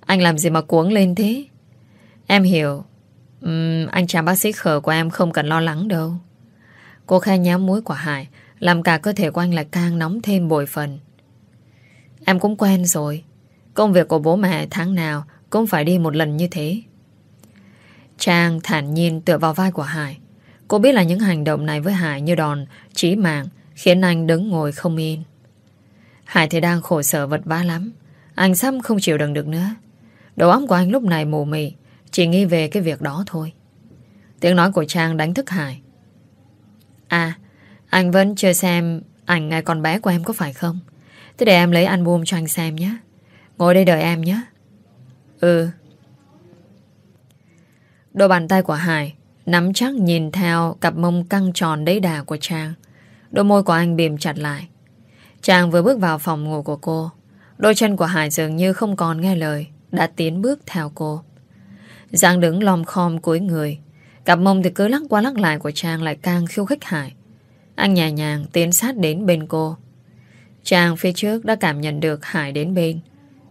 Anh làm gì mà cuống lên thế? Em hiểu. Um, Anh chàng bác sĩ khờ của em không cần lo lắng đâu. Cô khai nhám muối của Hải Làm cả cơ thể của anh lại càng nóng thêm bồi phần. Em cũng quen rồi Công việc của bố mẹ tháng nào Cũng phải đi một lần như thế Trang thản nhiên tựa vào vai của Hải Cô biết là những hành động này với Hải như đòn chí mạng khiến anh đứng ngồi không yên. Hải thì đang khổ sở vật vã lắm. Anh sắp không chịu đựng được nữa. Đầu óc của anh lúc này mù mị chỉ nghĩ về cái việc đó thôi. Tiếng nói của Trang đánh thức Hải. À, anh vẫn chưa xem ảnh ngày con bé của em có phải không? Thế để em lấy album cho anh xem nhé. Ngồi đây đợi em nhé. Ừ. Đôi bàn tay của Hải Nắm chắc nhìn theo cặp mông căng tròn đấy đà của Trang. Đôi môi của anh bìm chặt lại. Trang vừa bước vào phòng ngủ của cô. Đôi chân của Hải dường như không còn nghe lời. Đã tiến bước theo cô. Giang đứng lom khom cuối người. Cặp mông thì cứ lắc qua lắc lại của Trang lại càng khiêu khích Hải. Anh nhẹ nhàng tiến sát đến bên cô. Trang phía trước đã cảm nhận được Hải đến bên.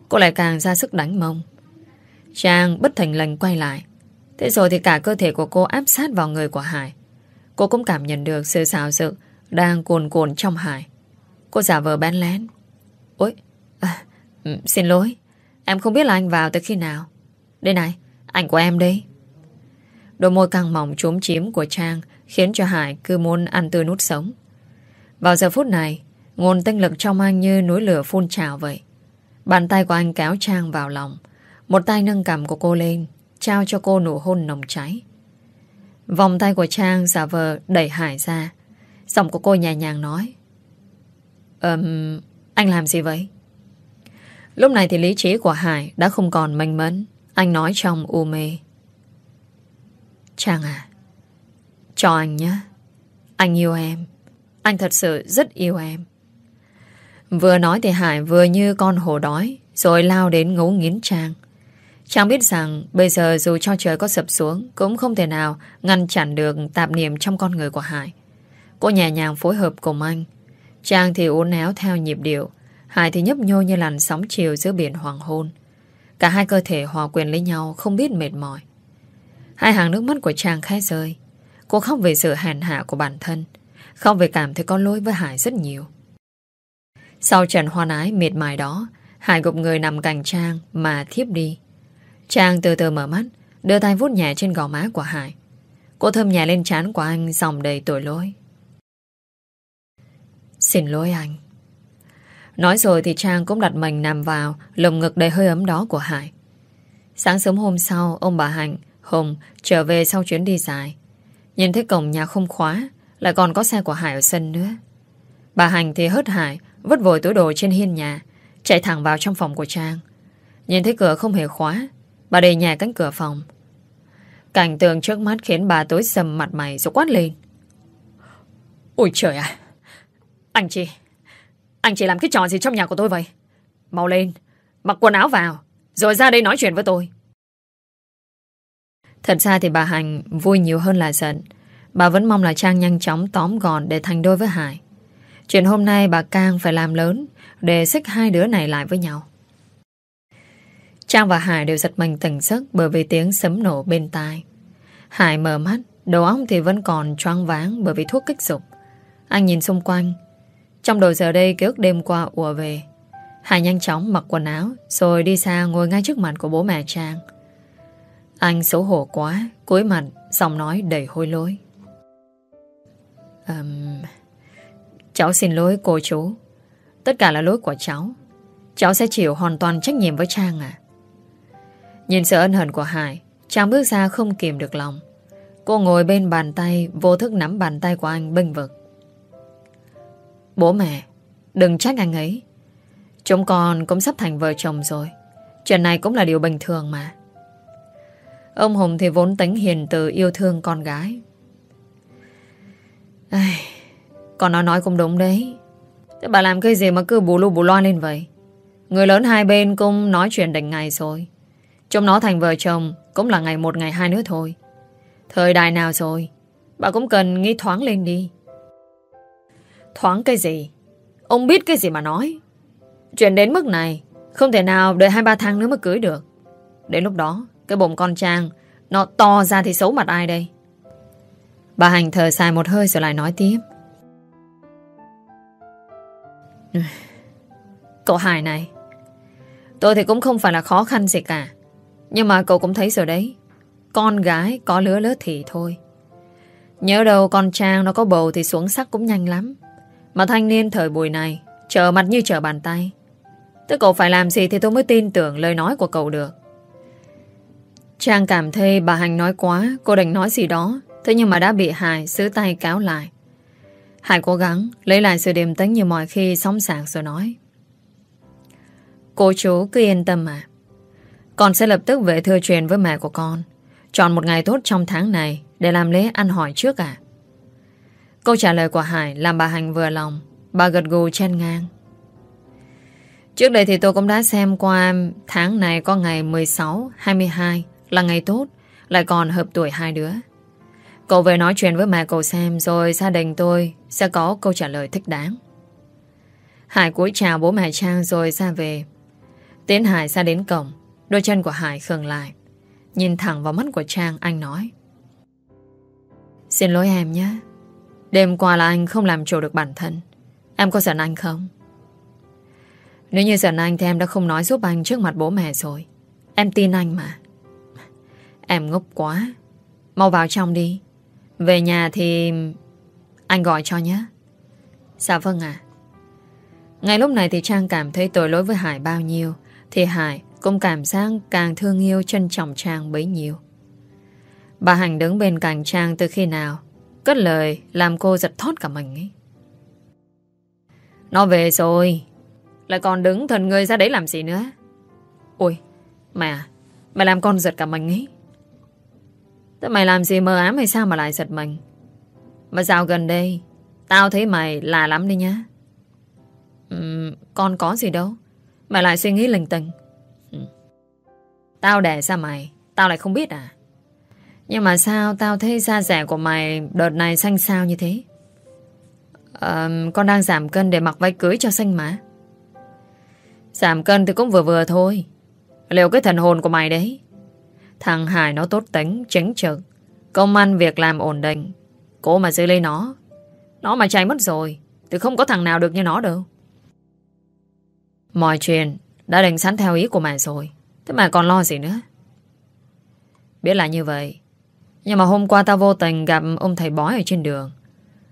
Cô lại càng ra sức đánh mông. Trang bất thành lành quay lại. Thế rồi thì cả cơ thể của cô áp sát vào người của Hải. Cô cũng cảm nhận được sự xào dự đang cuồn cuồn trong Hải. Cô giả vờ bén lén. Ôi, à, ừ, xin lỗi. Em không biết là anh vào tới khi nào. Đây này, ảnh của em đây. Đôi môi căng mỏng trốn chiếm của Trang khiến cho Hải cứ muốn ăn tươi nút sống. Vào giờ phút này, nguồn tinh lực trong anh như núi lửa phun trào vậy. Bàn tay của anh kéo Trang vào lòng. Một tay nâng cầm của cô lên trao cho cô nụ hôn nồng cháy. Vòng tay của Trang giả vờ đẩy Hải ra. Giọng của cô nhẹ nhàng nói. Ừm, anh làm gì vậy? Lúc này thì lý trí của Hải đã không còn mênh mẫn. Anh nói trong u mê. Trang à, cho anh nhé. Anh yêu em. Anh thật sự rất yêu em. Vừa nói thì Hải vừa như con hổ đói, rồi lao đến ngấu nghiến Trang. Trang biết rằng bây giờ dù cho trời có sập xuống, cũng không thể nào ngăn chặn được tạp niệm trong con người của Hải. Cô nhẹ nhàng phối hợp cùng anh. Trang thì uốn éo theo nhịp điệu. Hải thì nhấp nhô như làn sóng chiều giữa biển hoàng hôn. Cả hai cơ thể hòa quyền lấy nhau, không biết mệt mỏi. Hai hàng nước mắt của Trang khẽ rơi. Cô khóc về sự hèn hạ của bản thân. Khóc về cảm thấy có lỗi với Hải rất nhiều. Sau trận hoan ái mệt mỏi đó, Hải gục người nằm cạnh Trang mà thiếp đi. Trang từ từ mở mắt Đưa tay vuốt nhẹ trên gò má của Hải. Cô thơm nhẹ lên trán của anh Dòng đầy tội lỗi. Xin lỗi anh. Nói rồi thì Trang cũng đặt mình nằm vào Lồng ngực đầy hơi ấm đó của Hải. Sáng sớm hôm sau Ông bà Hạnh, Hùng trở về sau chuyến đi dài. Nhìn thấy cổng nhà không khóa Lại còn có xe của Hải ở sân nữa. Bà Hành thì hớt Hải Vứt vội túi đồ trên hiên nhà, Chạy thẳng vào trong phòng của Trang. Nhìn thấy cửa không hề khóa, Bà đẩy nhà cánh cửa phòng. Cảnh tượng trước mắt khiến bà tối sầm mặt mày rồi quát lên. Ôi trời à Anh chị Anh chị làm cái trò gì trong nhà của tôi vậy? Mau lên, Mặc quần áo vào, Rồi ra đây nói chuyện với tôi. Thật ra thì bà Hành vui nhiều hơn là giận. Bà vẫn mong là Trang nhanh chóng tóm gọn để thành đôi với Hải. Chuyện hôm nay bà Cang phải làm lớn Để xích hai đứa này lại với nhau Trang và Hải đều giật mình tỉnh giấc bởi vì tiếng sấm nổ bên tai. Hải mở mắt, đầu óc thì vẫn còn choáng váng bởi vì thuốc kích dục. Anh nhìn xung quanh. Trong đầu giờ đây ký ức đêm qua ùa về. Hải nhanh chóng mặc quần áo rồi đi xa ngồi ngay trước mặt của bố mẹ Trang. Anh xấu hổ quá, cúi mặt, giọng nói đầy hôi lối. Um, cháu xin lỗi cô chú. Tất cả là lỗi của cháu. Cháu sẽ chịu hoàn toàn trách nhiệm với Trang à. Nhìn sự ân hận của Hải Trang bước ra không kìm được lòng Cô ngồi bên bàn tay Vô thức nắm bàn tay của anh bênh vực Bố mẹ Đừng trách anh ấy Chúng con cũng sắp thành vợ chồng rồi Chuyện này cũng là điều bình thường mà Ông Hùng thì vốn tính hiền từ yêu thương con gái Ai, còn nó nói cũng đúng đấy. Thế bà làm cái gì mà cứ bù lu bù loa lên vậy? Người lớn hai bên cũng nói chuyện đành ngày rồi. Trông nó thành vợ chồng Cũng là ngày một ngày hai nữa thôi. Thời đại nào rồi? Bà cũng cần nghĩ thoáng lên đi. Thoáng cái gì? Ông biết cái gì mà nói? Chuyện đến mức này, Không thể nào đợi hai ba tháng nữa mới cưới được. Đến lúc đó, Cái bụng con Trang, Nó to ra thì xấu mặt ai đây? Bà Hành thở dài một hơi rồi lại nói tiếp. [LAUGHS] Cậu Hải này. Tôi thì cũng không phải là khó khăn gì cả. Nhưng mà cậu cũng thấy rồi đấy. Con gái có lứa lứa thì thôi. Nhớ đâu con Trang nó có bầu Thì xuống sắc cũng nhanh lắm. Mà thanh niên thời buổi này Chờ mặt như chờ bàn tay. Tức cậu phải làm gì thì tôi mới tin tưởng lời nói của cậu được. Trang cảm thấy bà Hành nói quá, Cô định nói gì đó. Thế nhưng mà đã bị Hải xứ tay cáo lại. Hải cố gắng lấy lại sự điềm tĩnh như mọi khi sóng sạc rồi nói. Cô chú cứ yên tâm mà. Con sẽ lập tức về thưa truyền với mẹ của con. Chọn một ngày tốt trong tháng này Để làm lễ ăn hỏi trước à Câu trả lời của Hải Làm bà Hành vừa lòng. Bà gật gù chen ngang. Trước đây thì tôi cũng đã xem qua Tháng này có ngày 16, 22 Là ngày tốt Lại còn hợp tuổi hai đứa. Cậu về nói chuyện với mẹ cậu xem Rồi gia đình tôi sẽ có câu trả lời thích đáng. Hải cúi chào bố mẹ Trang rồi ra về. Tiến Hải ra đến cổng, Đôi chân của Hải khừng lại. Nhìn thẳng vào mắt của Trang, anh nói. Xin lỗi em nhé. Đêm qua là anh không làm chủ được bản thân. Em có giận anh không? Nếu như giận anh thì em đã không nói giúp anh trước mặt bố mẹ rồi. Em tin anh mà. Em ngốc quá. Mau vào trong đi. Về nhà thì Anh gọi cho nhé. Dạ vâng ạ. Ngay lúc này thì Trang cảm thấy tội lỗi với Hải bao nhiêu, Thì Hải cũng cảm giác càng thương yêu trân trọng Trang bấy nhiêu. Bà Hành đứng bên cạnh Trang từ khi nào, Cất lời làm cô giật thót cả mình ấy. Nó về rồi, Lại còn đứng thần người ra đấy làm gì nữa? Ôi, Mẹ Mẹ làm con giật cả mình ấy. Thế mày làm gì mơ ám hay sao mà lại giật mình? Mà dạo gần đây Tao thấy mày lạ lắm đi nhá. Uhm, Con có gì đâu. Mày lại suy nghĩ linh tinh. Tao đẻ ra mày Tao lại không biết à? Nhưng mà sao tao thấy da rẻ của mày Đợt này xanh sao như thế? À, Con đang giảm cân Để mặc váy cưới cho xanh mà. Giảm cân thì cũng vừa vừa thôi. Liệu cái thần hồn của mày đấy? Thằng Hải nó tốt tính, tránh trực Công ăn việc làm ổn định. Cô mà giữ lấy nó. Nó mà chạy mất rồi Thì không có thằng nào được như nó đâu. Mọi chuyện Đã định sẵn theo ý của mẹ rồi. Thế mà còn lo gì nữa? Biết là như vậy. Nhưng mà hôm qua tao vô tình gặp ông thầy bói ở trên đường.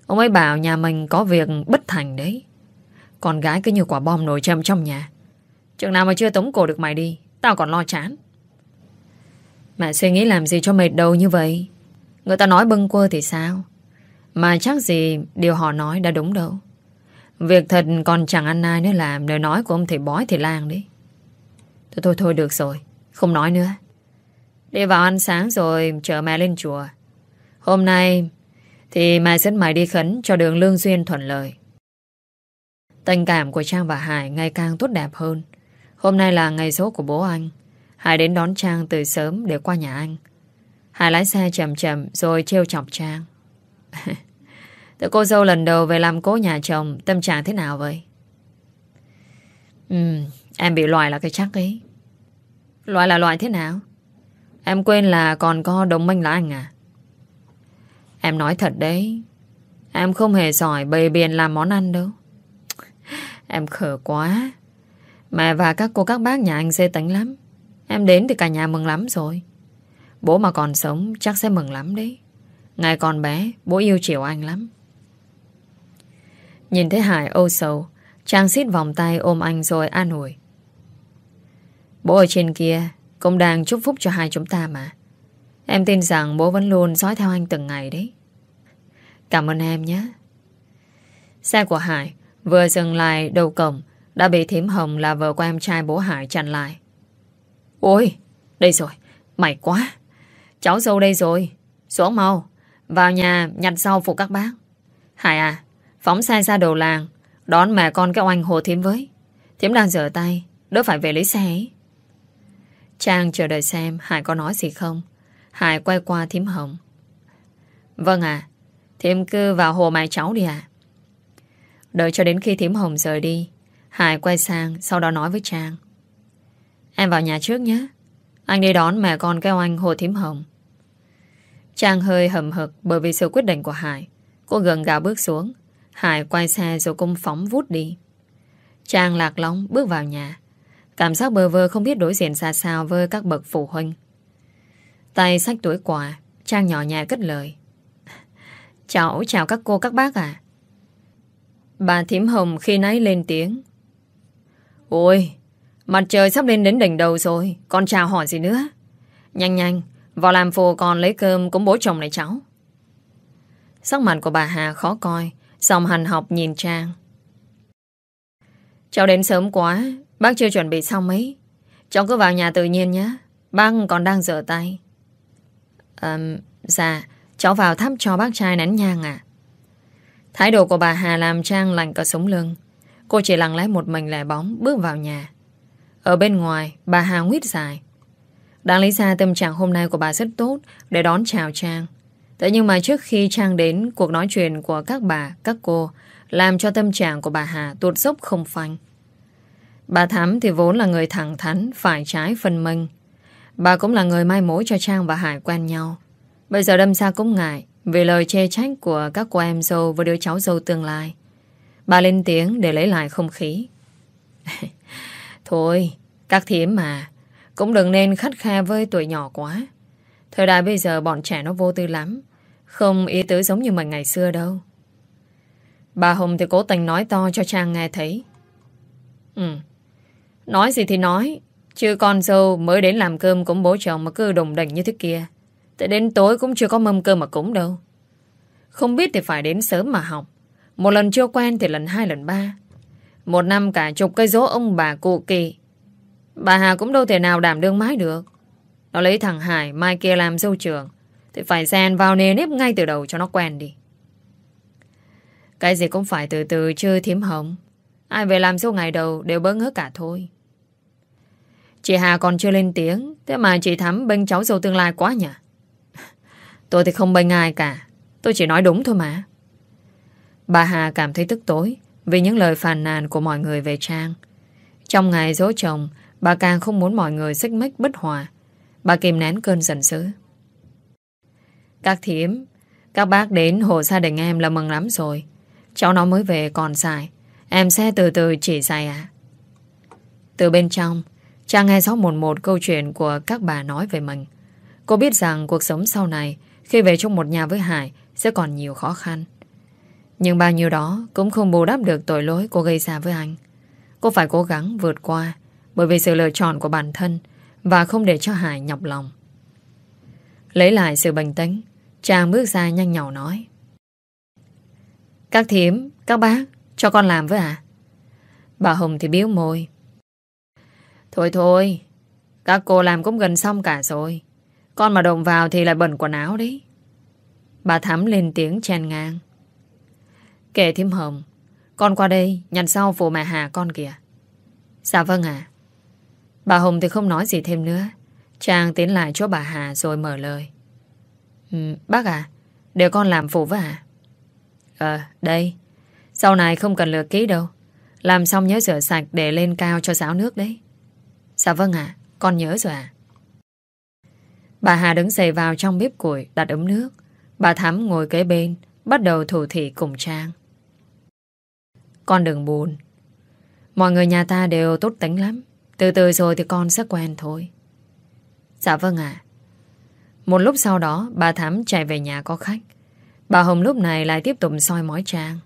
Ông ấy bảo nhà mình có việc bất thành đấy. Con gái cứ như quả bom nổi châm trong nhà. Chừng nào mà chưa tống cổ được mày đi Tao còn lo chán. Mẹ suy nghĩ làm gì cho mệt đầu như vậy? Người ta nói bâng quơ thì sao? Mà chắc gì Điều họ nói đã đúng đâu. Việc thật còn chẳng ăn ai nữa làm, Lời nói của ông thầy bói thì lang đấy. Thôi thôi thôi, được rồi, Không nói nữa. Đi vào ăn sáng rồi chở mẹ lên chùa. Hôm nay Thì mẹ dẫn mày đi khấn Cho đường lương duyên thuận lợi. Tình cảm của Trang và Hải Ngày càng tốt đẹp hơn. Hôm nay là ngày số của bố anh. Hải đến đón Trang từ sớm để qua nhà anh. Hải lái xe chậm chậm rồi trêu chọc Trang. [LAUGHS] Tự cô dâu lần đầu về làm cố nhà chồng tâm trạng thế nào vậy? Ừ, em bị loại là cái chắc ấy. Loại là loại thế nào? Em quên là còn có đồng minh là anh à? Em nói thật đấy. Em không hề giỏi bày biện làm món ăn đâu. [LAUGHS] Em khở quá. Mẹ và các cô các bác nhà anh dê tính lắm. Em đến thì cả nhà mừng lắm rồi. Bố mà còn sống chắc sẽ mừng lắm đấy. Ngày còn bé, Bố yêu chiều anh lắm. Nhìn thấy Hải âu sầu, Trang xít vòng tay ôm anh rồi an ủi. Bố ở trên kia, Cũng đang chúc phúc cho hai chúng ta mà. Em tin rằng bố vẫn luôn dõi theo anh từng ngày đấy. Cảm ơn em nhé. Xe của Hải vừa dừng lại đầu cổng, Đã bị thím hồng là vợ của em trai bố Hải chặn lại. Ôi, đây rồi, mày quá. Cháu dâu đây rồi. Xuống mau, vào nhà nhặt rau phụ các bác. Hải à, phóng xe ra đầu làng, đón mẹ con cái oanh hồ thím với. Thím đang rửa tay, đỡ phải về lấy xe ấy. Trang chờ đợi xem Hải có nói gì không. Hải quay qua thím hồng. Vâng à, thím cứ vào hồ mẹ cháu đi à. Đợi cho đến khi thím hồng rời đi, Hải quay sang sau đó nói với Trang. Em vào nhà trước nhé. Anh đi đón mẹ con kêu anh hồ thím hồng. Trang hơi hầm hực bởi vì sự quyết định của Hải. Cô gần gạo bước xuống. Hải quay xe rồi cung phóng vút đi. Trang lạc lõng bước vào nhà. Cảm giác bơ vơ không biết đối diện ra sao với các bậc phụ huynh. Tay sách tuổi quà, Trang nhỏ nhẹ cất lời. Cháu chào các cô các bác à. Bà thím hồng khi nãy lên tiếng. Ôi, mặt trời sắp lên đến đỉnh đầu rồi, con chào hỏi gì nữa. Nhanh nhanh, vào làm phù còn lấy cơm cũng bố chồng này cháu. Sắc mặt của bà Hà khó coi, xong hành học nhìn Trang. Cháu đến sớm quá, bác chưa chuẩn bị xong mấy. Cháu cứ vào nhà tự nhiên nhé, bác còn đang rửa tay. À, dạ, cháu vào thắp cho bác trai nén nhang à. Thái độ của bà Hà làm Trang lạnh cả sống lưng. Cô chỉ lặng lẽ một mình lẻ bóng bước vào nhà. Ở bên ngoài, bà Hà nguyết dài. Đáng lý ra tâm trạng hôm nay của bà rất tốt để đón chào Trang. Thế nhưng mà trước khi Trang đến, cuộc nói chuyện của các bà, các cô làm cho tâm trạng của bà Hà tuột dốc không phanh. Bà Thắm thì vốn là người thẳng thắn, phải trái phân minh. Bà cũng là người mai mối cho Trang và Hải quen nhau. Bây giờ đâm ra cũng ngại vì lời chê trách của các cô em dâu và đứa cháu dâu tương lai. Bà lên tiếng để lấy lại không khí. [LAUGHS] Thôi, các thiếm mà, cũng đừng nên khắt khe với tuổi nhỏ quá. Thời đại bây giờ bọn trẻ nó vô tư lắm. Không ý tứ giống như mình ngày xưa đâu. Bà Hồng thì cố tình nói to cho Trang nghe thấy. Ừ, nói gì thì nói, chứ con dâu mới đến làm cơm cũng bố chồng mà cứ đồng đỉnh như thế kia. Tới đến tối cũng chưa có mâm cơm mà cúng đâu. Không biết thì phải đến sớm mà học. Một lần chưa quen thì lần hai lần ba. Một năm cả chục cây dỗ ông bà cụ kỳ. Bà Hà cũng đâu thể nào đảm đương mãi được. Nó lấy thằng Hải mai kia làm dâu trường. Thì phải xen vào nề nếp ngay từ đầu cho nó quen đi. Cái gì cũng phải từ từ chưa thiếm hồng. Ai về làm dâu ngày đầu đều bỡ ngỡ cả thôi. Chị Hà còn chưa lên tiếng, Thế mà chị Thắm bênh cháu dâu tương lai quá nhỉ [LAUGHS] Tôi thì không bênh ai cả Tôi chỉ nói đúng thôi mà Bà Hà cảm thấy tức tối vì những lời phàn nàn của mọi người về Trang. Trong ngày dỗ chồng, Bà càng không muốn mọi người xích mích bất hòa. Bà kìm nén cơn giận dữ. Các thiếm Các bác đến hộ gia đình em là mừng lắm rồi. Cháu nó mới về còn dài. Em sẽ từ từ chỉ dài à Từ bên trong, Trang nghe rõ một một câu chuyện của các bà nói về mình. Cô biết rằng cuộc sống sau này, Khi về chung một nhà với Hải, Sẽ còn nhiều khó khăn. Nhưng bao nhiêu đó cũng không bù đắp được tội lỗi cô gây ra với anh. Cô phải cố gắng vượt qua Bởi vì sự lựa chọn của bản thân Và không để cho Hải nhọc lòng. Lấy lại sự bình tĩnh chàng bước ra nhanh nhỏ nói. Các thím, các bác Cho con làm với à Bà Hồng thì biếu môi. Thôi thôi Các cô làm cũng gần xong cả rồi. Con mà động vào thì lại bẩn quần áo đấy. Bà Thắm lên tiếng chen ngang. Kể thêm Hồng Con qua đây nhặt sau phụ mẹ Hà con kìa. Dạ vâng ạ. Bà Hồng thì không nói gì thêm nữa. Trang tiến lại chỗ bà Hà rồi mở lời. Ừ, Bác à Để con làm phụ với à Ờ đây. Sau này không cần lừa ký đâu. Làm xong nhớ rửa sạch để lên cao cho ráo nước đấy. Dạ vâng ạ Con nhớ rồi ạ. Bà Hà đứng dậy vào trong bếp củi Đặt ấm nước. Bà Thắm ngồi kế bên Bắt đầu thủ thị cùng Trang con đừng buồn Mọi người nhà ta đều tốt tính lắm Từ từ rồi thì con sẽ quen thôi Dạ vâng ạ Một lúc sau đó, Bà thám chạy về nhà có khách Bà Hồng lúc này lại tiếp tục soi mói Trang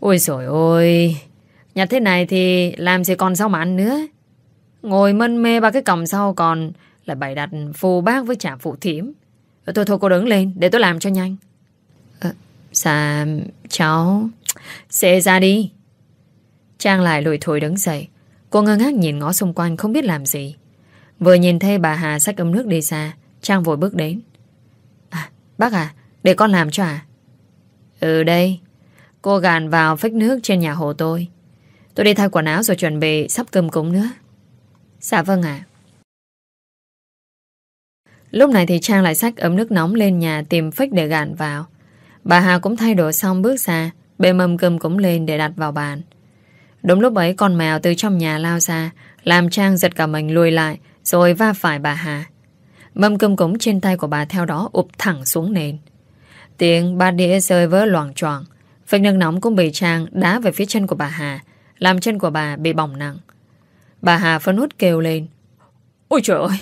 Ôi dồi ôi, nhà thế này thì làm gì còn sao mà ăn nữa. Ngồi mân mê ba cái còng sau còn lại bày đặt phù bác với trả phụ thiếm. Thôi thôi, cô đứng lên, để tôi làm cho nhanh. Dạ cháu sẽ ra đi. Trang lại lùi thổi đứng dậy. Cô ngơ ngác nhìn ngó xung quanh không biết làm gì. Vừa nhìn thấy bà Hà xách ấm nước đi xa Trang vội bước đến À bác à để con làm cho à Ừ đây Cô gàn vào phích nước trên nhà hồ tôi Tôi đi thay quần áo rồi chuẩn bị sắp cơm cúng nữa. Dạ vâng ạ. Lúc này thì Trang lại xách ấm nước nóng lên nhà tìm phích để gạn vào. Bà Hà cũng thay đổi xong bước ra, bê mâm cơm cũng lên để đặt vào bàn. Đúng lúc ấy con mèo từ trong nhà lao ra, làm Trang giật cả mình lùi lại, rồi va phải bà Hà. Mâm cơm cúng trên tay của bà theo đó ụp thẳng xuống nền. Tiếng ba đĩa rơi vỡ loảng choảng. Phích nước nóng cũng bị Trang đá về phía chân của bà Hà, làm chân của bà bị bỏng nặng. Bà Hà phân hút kêu lên. Ôi trời ơi,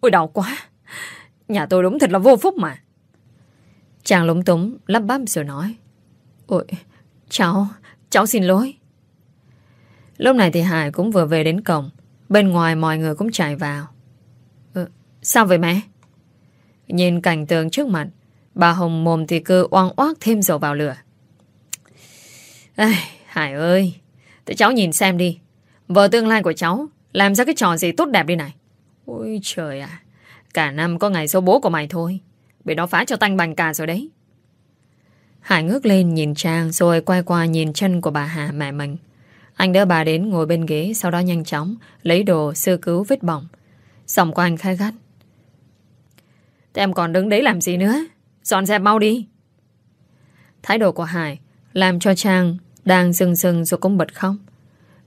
ôi đau quá. Nhà tôi đúng thật là vô phúc mà. Chàng lúng túng, lắp bắp rồi nói. Ôi, cháu, cháu xin lỗi. Lúc này thì Hải cũng vừa về đến cổng. Bên ngoài mọi người cũng chạy vào. Ừ, sao vậy mẹ? Nhìn cảnh tượng trước mặt, bà Hồng mồm thì cứ oang oác thêm dầu vào lửa. Ây, Hải ơi, tụi cháu nhìn xem đi. Vợ tương lai của cháu làm ra cái trò gì tốt đẹp đi này. Ôi trời ạ, cả năm có ngày số bố của mày thôi. Bị nó phá cho tanh bằng cả rồi đấy. Hải ngước lên nhìn Trang, rồi quay qua nhìn chân của bà Hà mẹ mình. Anh đỡ bà đến ngồi bên ghế, sau đó nhanh chóng lấy đồ sơ cứu vết bỏng. Giọng của anh khai gắt. Thế em còn đứng đấy làm gì nữa? Dọn dẹp mau đi. Thái độ của Hải làm cho Trang đang rừng rừng rồi cũng bật khóc.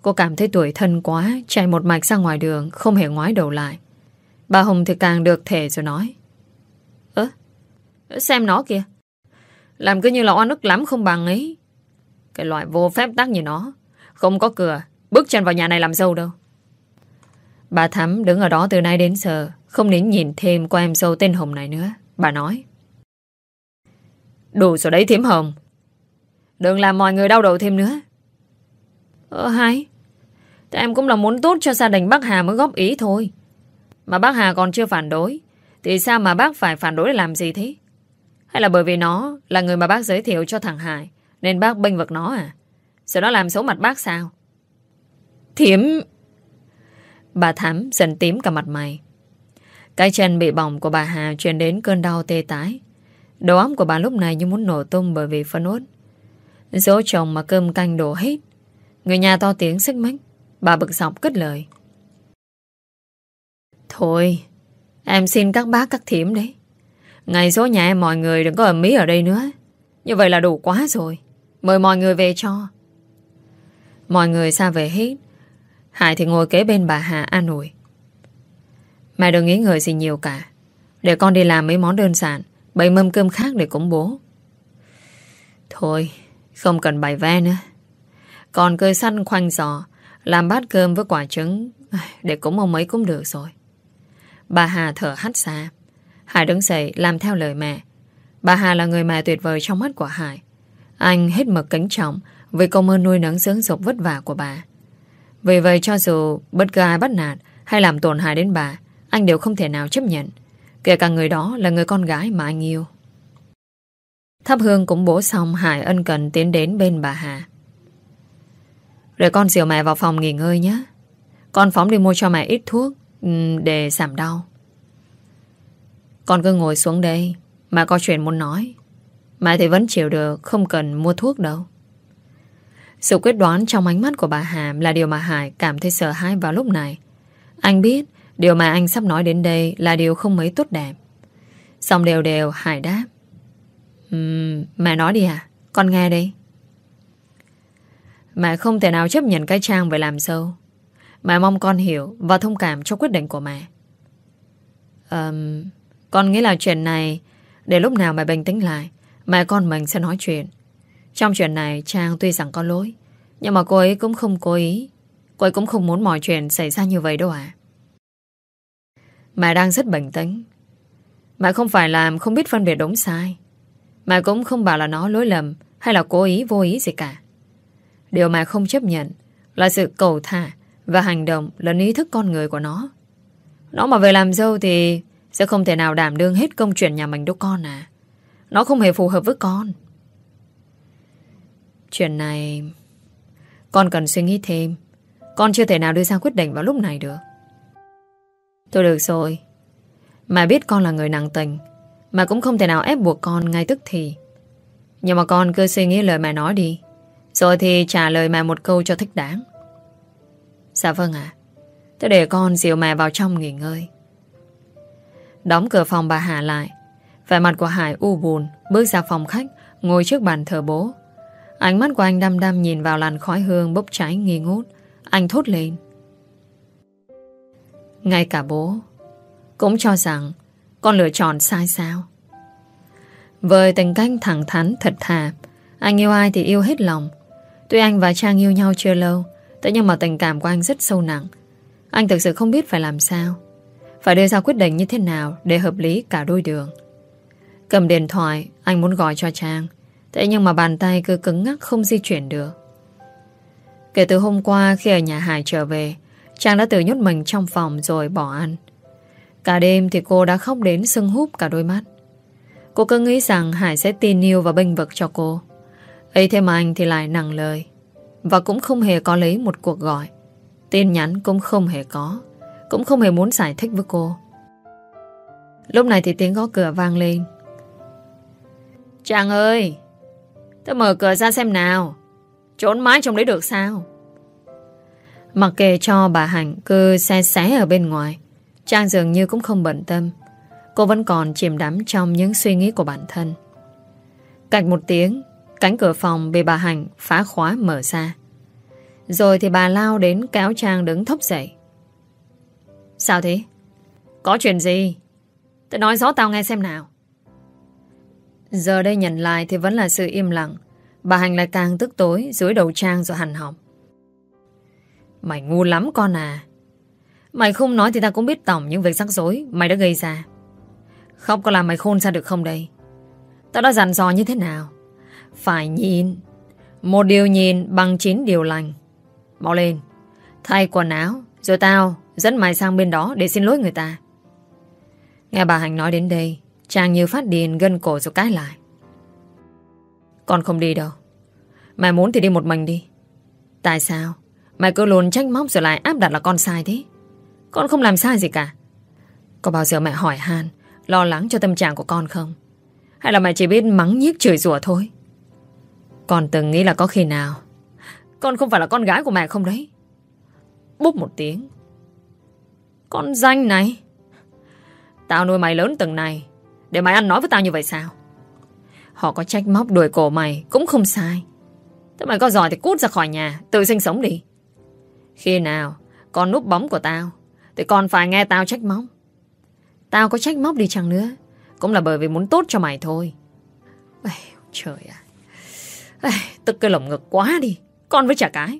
Cô cảm thấy tuổi thân quá, chạy một mạch ra ngoài đường, không hề ngoái đầu lại. Bà hùng thì càng được thể rồi nói. Xem nó kìa. Làm cứ như là oan ức lắm không bằng ấy. Cái loại vô phép tắc như nó. Không có cửa, bước chân vào nhà này làm dâu đâu. Bà Thắm đứng ở đó từ nay đến giờ, không nín nhìn thêm qua em dâu tên Hồng này nữa. Bà nói. Đủ rồi đấy thiếm Hồng. Đừng làm mọi người đau đầu thêm nữa. Ờ hay. Thì em cũng là muốn tốt cho gia đình bác Hà mới góp ý thôi. Mà bác Hà còn chưa phản đối. Thì sao mà bác phải phản đối để làm gì thế? Hay là bởi vì nó là người mà bác giới thiệu cho thằng Hải nên bác bênh vực nó à? Sợ nó làm xấu mặt bác sao? Thiếm... Bà Thắm dần tím cả mặt mày. Cái chân bị bỏng của bà Hà truyền đến cơn đau tê tái. Đầu óc của bà lúc này như muốn nổ tung bởi vì phân út. Dỗ chồng mà cơm canh đổ hết. Người nhà to tiếng xích mách. Bà bực dọc cất lời. Thôi, em xin các bác các thím đấy. Ngày số nhà em mọi người đừng có ẩm mí ở đây nữa. Như vậy là đủ quá rồi. Mời mọi người về cho. Mọi người xa về hết. Hải thì ngồi kế bên bà Hà an ủi. Mẹ đừng nghĩ người gì nhiều cả. Để con đi làm mấy món đơn giản. Bày mâm cơm khác để cúng bố. Thôi, không cần bày ve nữa. Còn cơi săn khoanh giò, làm bát cơm với quả trứng để cúng ông ấy cũng được rồi. Bà Hà thở hắt xa. Hải đứng dậy làm theo lời mẹ. Bà Hà là người mẹ tuyệt vời trong mắt của Hải. Anh hết mực kính trọng vì công ơn nuôi nấng dưỡng dục vất vả của bà. Vì vậy cho dù bất cứ ai bắt nạt hay làm tổn hại đến bà, anh đều không thể nào chấp nhận. Kể cả người đó là người con gái mà anh yêu. Thắp hương cũng bố xong Hải ân cần tiến đến bên bà Hà. Rồi con dìu mẹ vào phòng nghỉ ngơi nhé. Con phóng đi mua cho mẹ ít thuốc để giảm đau. Con cứ ngồi xuống đây. Mà có chuyện muốn nói. Mẹ thì vẫn chịu được Không cần mua thuốc đâu. Sự quyết đoán trong ánh mắt của bà Hàm Là điều mà Hải cảm thấy sợ hãi vào lúc này. Anh biết Điều mà anh sắp nói đến đây Là điều không mấy tốt đẹp. Xong đều đều Hải đáp. Um, Mẹ nói đi à? Con nghe đi. Mẹ không thể nào chấp nhận cái trang về làm sâu. Mẹ mong con hiểu Và thông cảm cho quyết định của mẹ. Um, con nghĩ là chuyện này, Để lúc nào mẹ bình tĩnh lại, Mẹ con mình sẽ nói chuyện. Trong chuyện này, Trang tuy rằng có lỗi, Nhưng mà cô ấy cũng không cố ý. Cô ấy cũng không muốn mọi chuyện xảy ra như vậy đâu à Mẹ đang rất bình tĩnh. Mẹ không phải làm không biết phân biệt đúng sai. Mẹ cũng không bảo là nó lỗi lầm Hay là cố ý, vô ý gì cả. Điều mà không chấp nhận Là sự cầu thả Và hành động lẫn ý thức con người của nó. Nó mà về làm dâu thì sẽ không thể nào đảm đương hết công chuyện nhà mình đâu con à. Nó không hề phù hợp với con. Chuyện này, Con cần suy nghĩ thêm. Con chưa thể nào đưa ra quyết định vào lúc này được. Thôi được rồi. Mà biết con là người nặng tình, Mà cũng không thể nào ép buộc con ngay tức thì. Nhưng mà con cứ suy nghĩ lời mẹ nói đi. Rồi thì trả lời mẹ một câu cho thích đáng. Dạ vâng ạ. Tôi để con dìu mẹ vào trong nghỉ ngơi. Đóng cửa phòng bà Hà lại. Vẻ mặt của Hải u buồn, Bước ra phòng khách, Ngồi trước bàn thờ bố. Ánh mắt của anh đăm đăm nhìn vào làn khói hương bốc cháy nghi ngút. Anh thốt lên. Ngay cả bố, Cũng cho rằng Con lựa chọn sai sao? Với tình cách thẳng thắn, thật thà, Anh yêu ai thì yêu hết lòng. Tuy anh và Trang yêu nhau chưa lâu, Thế nhưng mà tình cảm của anh rất sâu nặng. Anh thực sự không biết phải làm sao. Phải đưa ra quyết định như thế nào Để hợp lý cả đôi đường? Cầm điện thoại, Anh muốn gọi cho Trang. Thế nhưng mà bàn tay cứ cứng ngắc không di chuyển được. Kể từ hôm qua Khi ở nhà Hải trở về, Trang đã tự nhốt mình trong phòng rồi bỏ ăn. Cả đêm thì cô đã khóc đến sưng húp cả đôi mắt. Cô cứ nghĩ rằng Hải sẽ tin yêu và bênh vực cho cô. Ấy thế mà anh thì lại nặng lời. Và cũng không hề có lấy một cuộc gọi. Tin nhắn cũng không hề có. Cũng không hề muốn giải thích với cô. Lúc này thì tiếng gõ cửa vang lên. Chàng ơi, Tôi mở cửa ra xem nào. Trốn mãi trong đấy được sao? Mặc kệ cho bà Hạnh cứ xe xé ở bên ngoài Trang dường như cũng không bận tâm. Cô vẫn còn chìm đắm trong những suy nghĩ của bản thân. Cạch một tiếng, Cánh cửa phòng bị bà Hạnh phá khóa mở ra. Rồi thì bà lao đến kéo Trang đứng thốc dậy. Sao thế? Có chuyện gì? Tôi nói rõ tao nghe xem nào. Giờ đây nhận lại thì vẫn là sự im lặng. Bà Hành lại càng tức tối, Dưới đầu Trang rồi hành học Mày ngu lắm con à. Mày không nói thì ta cũng biết tổng Những việc rắc rối mày đã gây ra. Không có làm mày khôn ra được không đây? Tao đã dặn dò như thế nào? Phải nhìn. Một điều nhìn bằng chín điều lành. Mau lên. Thay quần áo. Rồi tao dẫn mày sang bên đó để xin lỗi người ta. Nghe bà hạnh nói đến đây, Chàng như phát điên gân cổ rồi cái lại. Con không đi đâu. Mày muốn thì đi một mình đi. Tại sao? Mày cứ luôn trách móc rồi lại áp đặt là con sai thế. Con không làm sai gì cả. Có bao giờ mẹ hỏi han, Lo lắng cho tâm trạng của con không? Hay là mày chỉ biết mắng nhiếc chửi rủa thôi? Con từng nghĩ là có khi nào, Con không phải là con gái của mẹ không đấy? Búp một tiếng. Con danh này? Tao nuôi mày lớn từng này. Để mày ăn nói với tao như vậy sao? Họ có trách móc đuổi cổ mày Cũng không sai. Thế mày có giỏi thì cút ra khỏi nhà Tự sinh sống đi. Khi nào con núp bóng của tao Thì còn phải nghe tao trách móc. Tao có trách móc đi chăng nữa Cũng là bởi vì muốn tốt cho mày thôi. Ây, Trời ạ. À. Tức cái lồng ngực quá đi. Con với chả cái.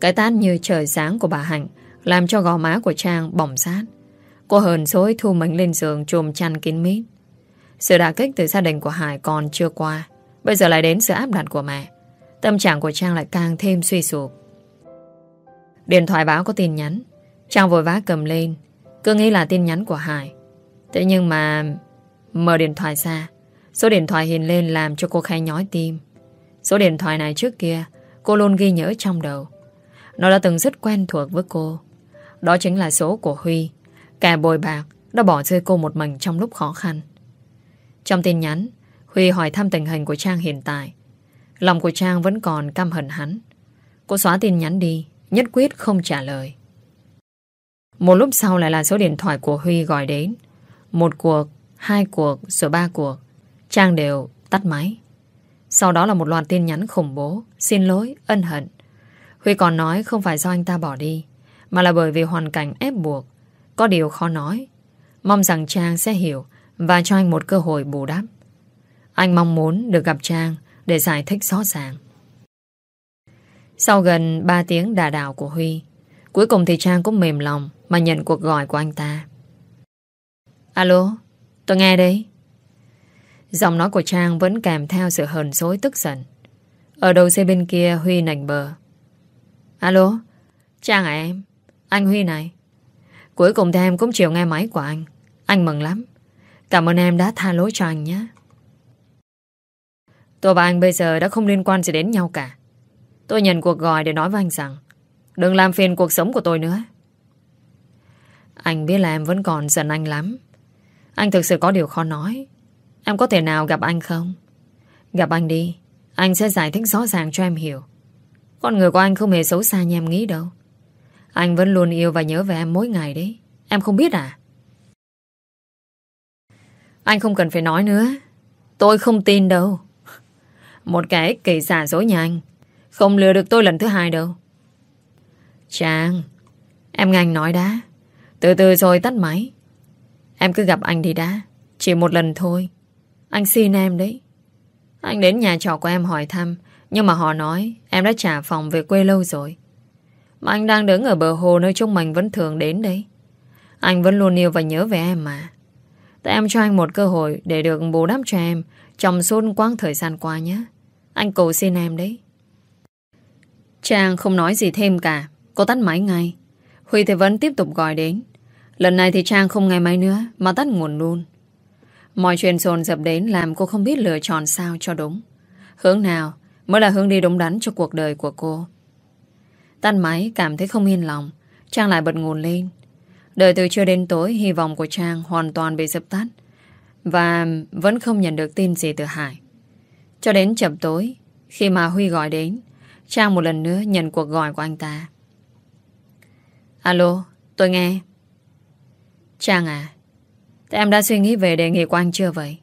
Cái tát như trời sáng của bà Hạnh Làm cho gò má của Trang bỏng sát Cô hờn dối thu mình lên giường chùm chăn kín mít. Sự đả kích từ gia đình của Hải còn chưa qua. Bây giờ lại đến sự áp đặt của mẹ. Tâm trạng của Trang lại càng thêm suy sụp. Điện thoại báo có tin nhắn. Trang vội vã cầm lên. Cứ nghĩ là tin nhắn của Hải. Thế nhưng mà... Mở điện thoại ra. Số điện thoại hiện lên làm cho cô khai nhói tim. Số điện thoại này trước kia cô luôn ghi nhớ trong đầu. Nó đã từng rất quen thuộc với cô. Đó chính là số của Huy Kẻ bồi bạc đã bỏ rơi cô một mình trong lúc khó khăn. Trong tin nhắn, Huy hỏi thăm tình hình của Trang hiện tại. Lòng của Trang vẫn còn căm hận hắn. Cô xóa tin nhắn đi, nhất quyết không trả lời. Một lúc sau lại là số điện thoại của Huy gọi đến. Một cuộc, hai cuộc, rồi ba cuộc. Trang đều tắt máy. Sau đó là một loạt tin nhắn khủng bố, xin lỗi, ân hận. Huy còn nói không phải do anh ta bỏ đi, mà là bởi vì hoàn cảnh ép buộc. Có điều khó nói. Mong rằng Trang sẽ hiểu Và cho anh một cơ hội bù đắp. Anh mong muốn được gặp Trang Để giải thích rõ ràng. Sau gần 3 tiếng đà đảo của Huy Cuối cùng thì Trang cũng mềm lòng Mà nhận cuộc gọi của anh ta. Alo Tôi nghe đấy. Giọng nói của Trang vẫn kèm theo sự hờn dối tức giận. Ở đầu dây bên kia Huy nảnh bờ. Alo Trang à em, Anh Huy này. Cuối cùng thì em cũng chịu nghe máy của anh. Anh mừng lắm. Cảm ơn em đã tha lỗi cho anh nhé. Tôi và anh bây giờ đã không liên quan gì đến nhau cả. Tôi nhận cuộc gọi để nói với anh rằng, Đừng làm phiền cuộc sống của tôi nữa. Anh biết là em vẫn còn giận anh lắm. Anh thực sự có điều khó nói. Em có thể nào gặp anh không? Gặp anh đi, Anh sẽ giải thích rõ ràng cho em hiểu. Con người của anh không hề xấu xa như em nghĩ đâu Anh vẫn luôn yêu và nhớ về em mỗi ngày đấy. Em không biết à? Anh không cần phải nói nữa. Tôi không tin đâu. Một cái ích kỷ giả dối nhà anh. Không lừa được tôi lần thứ hai đâu. Chàng, em nghe anh nói đã. Từ từ rồi tắt máy. Em cứ gặp anh đi đã. Chỉ một lần thôi. Anh xin em đấy. Anh đến nhà trọ của em hỏi thăm. Nhưng mà họ nói, em đã trả phòng về quê lâu rồi. Mà anh đang đứng ở bờ hồ nơi chúng mình vẫn thường đến đấy. Anh vẫn luôn yêu và nhớ về em mà. Tại em cho anh một cơ hội để được bù đắp cho em trong suốt quãng thời gian qua nhé. Anh cầu xin em đấy. Trang không nói gì thêm cả. Cô tắt máy ngay. Huy thì vẫn tiếp tục gọi đến. Lần này thì Trang không nghe máy nữa, mà tắt nguồn luôn. Mọi chuyện dồn dập đến làm cô không biết lựa chọn sao cho đúng. Hướng nào mới là hướng đi đúng đắn cho cuộc đời của cô. Tắt máy cảm thấy không yên lòng. Trang lại bật nguồn lên. Đợi từ trưa đến tối hy vọng của Trang hoàn toàn bị dập tắt. Và vẫn không nhận được tin gì từ Hải. Cho đến chậm tối, khi mà Huy gọi đến, Trang một lần nữa nhận cuộc gọi của anh ta. Alo, tôi nghe. Trang à, Thế em đã suy nghĩ về đề nghị của anh chưa vậy?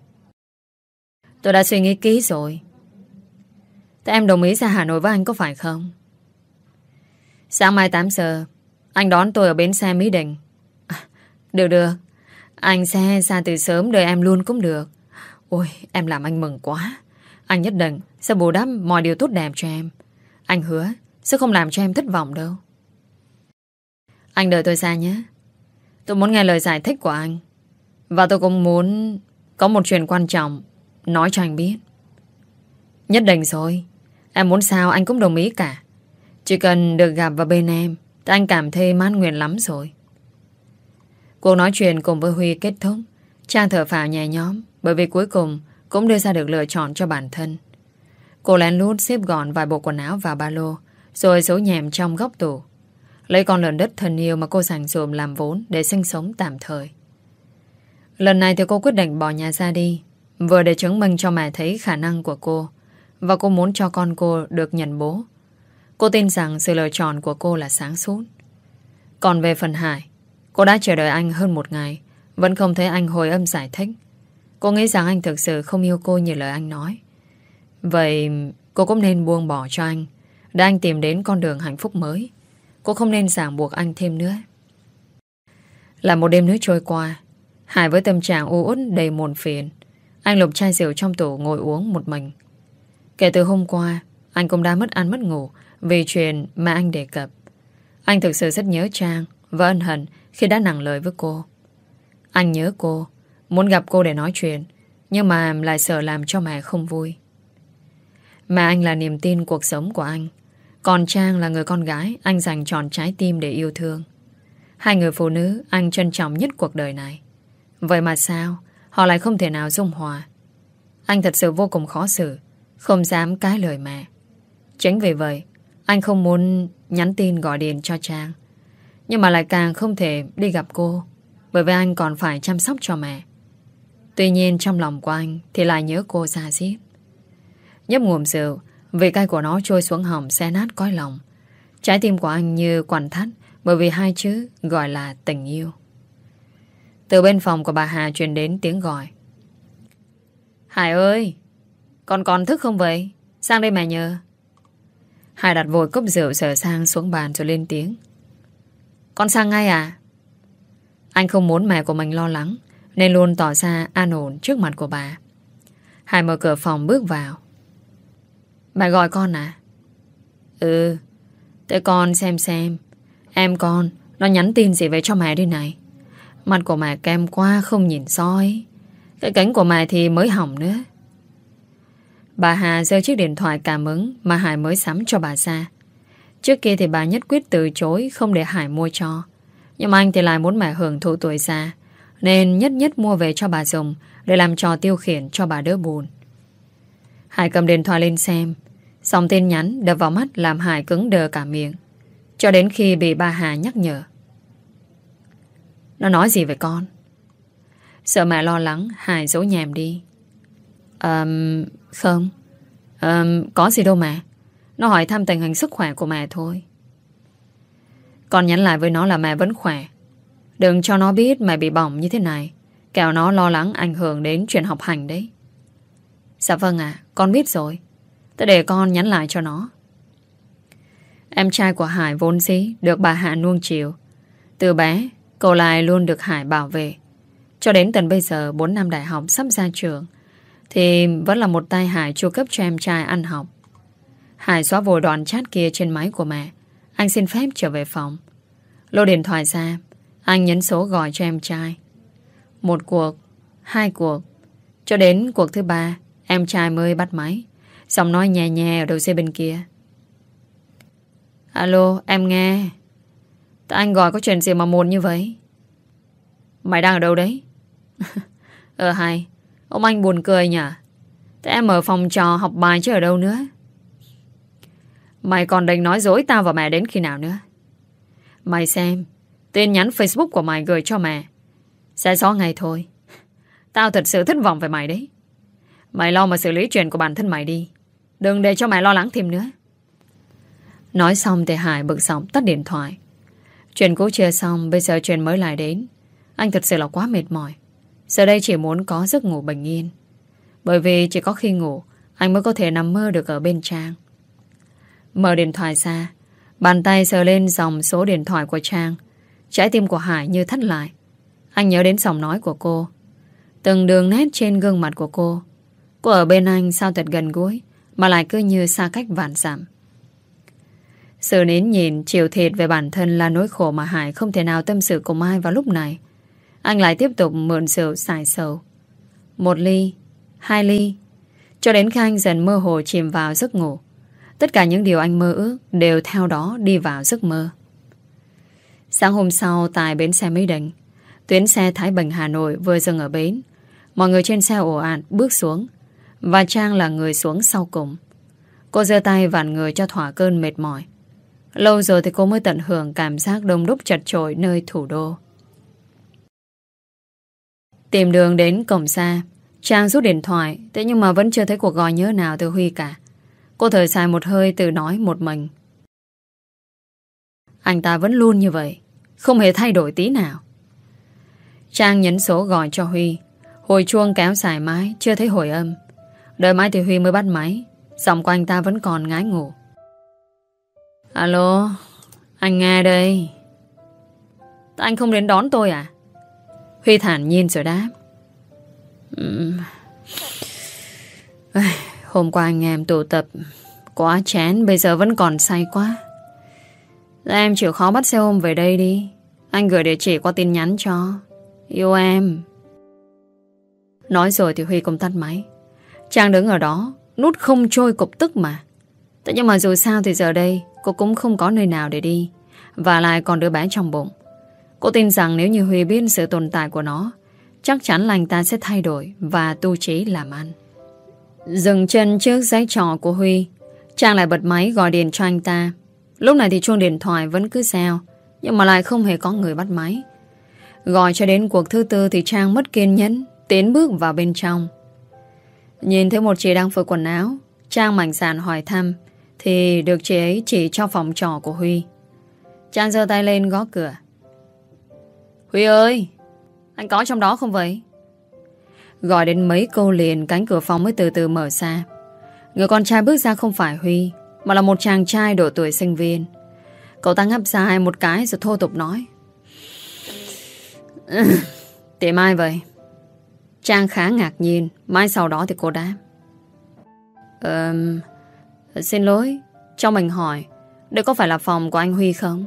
Tôi đã suy nghĩ kỹ rồi. Thế em đồng ý ra Hà Nội với anh có phải không? Sáng mai 8 giờ, anh đón tôi ở bến xe Mỹ Đình. À, được được, anh xe ra từ sớm đợi em luôn cũng được. Ôi, em làm anh mừng quá. Anh nhất định sẽ bù đắp mọi điều tốt đẹp cho em. Anh hứa sẽ không làm cho em thất vọng đâu. Anh đợi tôi ra nhé. Tôi muốn nghe lời giải thích của anh. Và tôi cũng muốn có một chuyện quan trọng nói cho anh biết. Nhất định rồi. Em muốn sao anh cũng đồng ý cả. Chỉ cần được gặp vào bên em, thì anh cảm thấy mãn nguyện lắm rồi. Cuộc nói chuyện cùng với Huy kết thúc. Trang thở phào nhẹ nhóm bởi vì cuối cùng cũng đưa ra được lựa chọn cho bản thân. Cô lén lút xếp gọn vài bộ quần áo vào ba lô, rồi giấu nhèm trong góc tủ. Lấy con lợn đất thân yêu mà cô dành dùm làm vốn để sinh sống tạm thời. Lần này thì cô quyết định bỏ nhà ra đi, Vừa để chứng minh cho mẹ thấy khả năng của cô và cô muốn cho con cô được nhận bố. Cô tin rằng sự lựa chọn của cô là sáng suốt. Còn về phần Hải, Cô đã chờ đợi anh hơn một ngày, Vẫn không thấy anh hồi âm giải thích. Cô nghĩ rằng anh thực sự không yêu cô như lời anh nói. Vậy cô cũng nên buông bỏ cho anh, Để anh tìm đến con đường hạnh phúc mới. Cô không nên ràng buộc anh thêm nữa. Là một đêm nữa trôi qua, Hải với tâm trạng u uất đầy muộn phiền. Anh lục chai rượu trong tủ ngồi uống một mình. Kể từ hôm qua, Anh cũng đã mất ăn mất ngủ Vì chuyện mà anh đề cập. Anh thực sự rất nhớ Trang Và ân hận khi đã nặng lời với cô. Anh nhớ cô, Muốn gặp cô để nói chuyện, Nhưng mà lại sợ làm cho mẹ không vui. Mà anh là niềm tin cuộc sống của anh. Còn Trang là người con gái Anh dành tròn trái tim để yêu thương. Hai người phụ nữ anh trân trọng nhất cuộc đời này. Vậy mà sao, Họ lại không thể nào dung hòa? Anh thật sự vô cùng khó xử. Không dám cái lời mẹ. Chính vì vậy, Anh không muốn nhắn tin gọi điện cho Trang Nhưng mà lại càng không thể đi gặp cô, Bởi vì anh còn phải chăm sóc cho mẹ. Tuy nhiên trong lòng của anh Thì lại nhớ cô ra giết Nhấp ngụm rượu, Vị cay của nó trôi xuống hỏng xe nát cõi lòng. Trái tim của anh như quằn thắt Bởi vì hai chữ gọi là tình yêu. Từ bên phòng của bà Hà truyền đến tiếng gọi. Hải ơi! Con còn thức không vậy? Sang đây mẹ nhờ. Hải đặt vội cốc rượu sở sang xuống bàn rồi lên tiếng. Con sang ngay à? Anh không muốn mẹ của mình lo lắng nên luôn tỏ ra an ổn trước mặt của bà. Hải mở cửa phòng bước vào. Bà gọi con à? Ừ, để con xem xem. Em con, nó nhắn tin gì về cho mẹ đi này. Mặt của mẹ kem qua không nhìn soi Cái cánh của mẹ thì mới hỏng nữa Bà Hà giơ chiếc điện thoại cảm ứng Mà Hải mới sắm cho bà ra. Trước kia thì bà nhất quyết từ chối Không để Hải mua cho. Nhưng mà anh thì lại muốn mẹ hưởng thụ tuổi già Nên nhất nhất mua về cho bà dùng Để làm trò tiêu khiển cho bà đỡ buồn. Hải cầm điện thoại lên xem. Xong tin nhắn đập vào mắt Làm Hải cứng đờ cả miệng. Cho đến khi bị bà Hà nhắc nhở. Nó nói gì về con? Sợ mẹ lo lắng Hải dỗ nhèm đi. Um, không. À, Có gì đâu mà. Nó hỏi thăm tình hình sức khỏe của mẹ thôi. Con nhắn lại với nó là mẹ vẫn khỏe. Đừng cho nó biết mẹ bị bỏng như thế này. Kẻo nó lo lắng ảnh hưởng đến chuyện học hành đấy. Dạ vâng ạ Con biết rồi. Tôi để con nhắn lại cho nó. Em trai của Hải vốn dĩ Được bà Hạ nuông chiều. Từ bé cậu lại luôn được Hải bảo vệ. Cho đến tận bây giờ 4 năm đại học sắp ra trường thì vẫn là một tai Hải chu cấp cho em trai ăn học. Hải xóa vội đoạn chat kia trên máy của mẹ. Anh xin phép trở về phòng. Lô điện thoại ra. Anh nhấn số gọi cho em trai. Một cuộc, Hai cuộc. Cho đến cuộc thứ ba, Em trai mới bắt máy. Giọng nói nhẹ nhẹ ở đầu dây bên kia. Alo, em nghe. Tại anh gọi có chuyện gì mà muộn như vậy? Mày đang ở đâu đấy? [LAUGHS] Ờ hay Ông anh buồn cười nhỉ? Thế em ở phòng trò học bài chứ ở đâu nữa? Mày còn định nói dối tao và mẹ đến khi nào nữa? Mày xem, Tin nhắn Facebook của mày gửi cho mẹ. Sẽ rõ ngày thôi. Tao thật sự thất vọng về mày đấy. Mày lo mà xử lý chuyện của bản thân mày đi. Đừng để cho mày lo lắng thêm nữa. Nói xong thì Hải bực giọng tắt điện thoại. Chuyện cũ chia xong, Bây giờ chuyện mới lại đến. Anh thật sự là quá mệt mỏi. Giờ đây chỉ muốn có giấc ngủ bình yên. Bởi vì chỉ có khi ngủ, Anh mới có thể nằm mơ được ở bên Trang. Mở điện thoại ra, Bàn tay sờ lên dòng số điện thoại của Trang. Trái tim của Hải như thắt lại. Anh nhớ đến giọng nói của cô. Từng đường nét trên gương mặt của cô. Cô ở bên anh sao thật gần gũi, Mà lại cứ như xa cách vạn giảm Sự nín nhìn Chịu thiệt về bản thân là nỗi khổ Mà Hải không thể nào tâm sự cùng ai vào lúc này. Anh lại tiếp tục mượn rượu xài sầu. Một ly, Hai ly. Cho đến khi anh dần mơ hồ chìm vào giấc ngủ, Tất cả những điều anh mơ ước Đều theo đó đi vào giấc mơ. Sáng hôm sau, Tại bến xe Mỹ Đình, Tuyến xe Thái Bình Hà Nội vừa dừng ở bến. Mọi người trên xe ổ ạt bước xuống Và Trang là người xuống sau cùng. Cô giơ tay vặn người cho thỏa cơn mệt mỏi. Lâu rồi thì cô mới tận hưởng cảm giác đông đúc chật chội nơi thủ đô. Tìm đường đến cổng xa, Trang rút điện thoại, thế nhưng mà vẫn chưa thấy cuộc gọi nhớ nào từ Huy cả. Cô thở dài một hơi từ nói một mình. Anh ta vẫn luôn như vậy, không hề thay đổi tí nào. Trang nhấn số gọi cho Huy. Hồi chuông kéo dài mái, chưa thấy hồi âm. Đợi mãi thì Huy mới bắt máy. Giọng của anh ta vẫn còn ngái ngủ. Alo, anh nghe đây. Anh không đến đón tôi à? Huy thản nhiên rồi đáp. Hôm qua anh em tụ tập Quá chán, Bây giờ vẫn còn say quá. Dạ, em chịu khó bắt xe ôm về đây đi. Anh gửi địa chỉ qua tin nhắn cho. Yêu em. Nói rồi thì Huy cũng tắt máy. Trang đứng ở đó, Nút không trôi cục tức mà. Thế nhưng mà dù sao thì giờ đây, Cô cũng không có nơi nào để đi, Và lại còn đứa bé trong bụng. Cô tin rằng nếu như Huy biết sự tồn tại của nó, Chắc chắn là anh ta sẽ thay đổi Và tu trí làm ăn. Dừng chân trước giấy trò của Huy, Trang lại bật máy gọi điện cho anh ta. Lúc này thì chuông điện thoại vẫn cứ reo, Nhưng mà lại không hề có người bắt máy. Gọi cho đến cuộc thứ tư Thì Trang mất kiên nhẫn, Tiến bước vào bên trong. Nhìn thấy một chị đang phơi quần áo, Trang mạnh dạn hỏi thăm, Thì được chị ấy chỉ cho phòng trò của Huy. Trang giơ tay lên gõ cửa. Huy ơi! Anh có trong đó không vậy? Gọi đến mấy câu liền Cánh cửa phòng mới từ từ mở ra. Người con trai bước ra không phải Huy Mà là một chàng trai độ tuổi sinh viên. Cậu ta ngắp dài một cái Rồi thô tục nói. [LAUGHS] Tìm ai vậy? Trang khá ngạc nhiên Mai sau đó thì cô đáp. Um, Xin lỗi Cho mình hỏi Đây có phải là phòng của anh Huy không?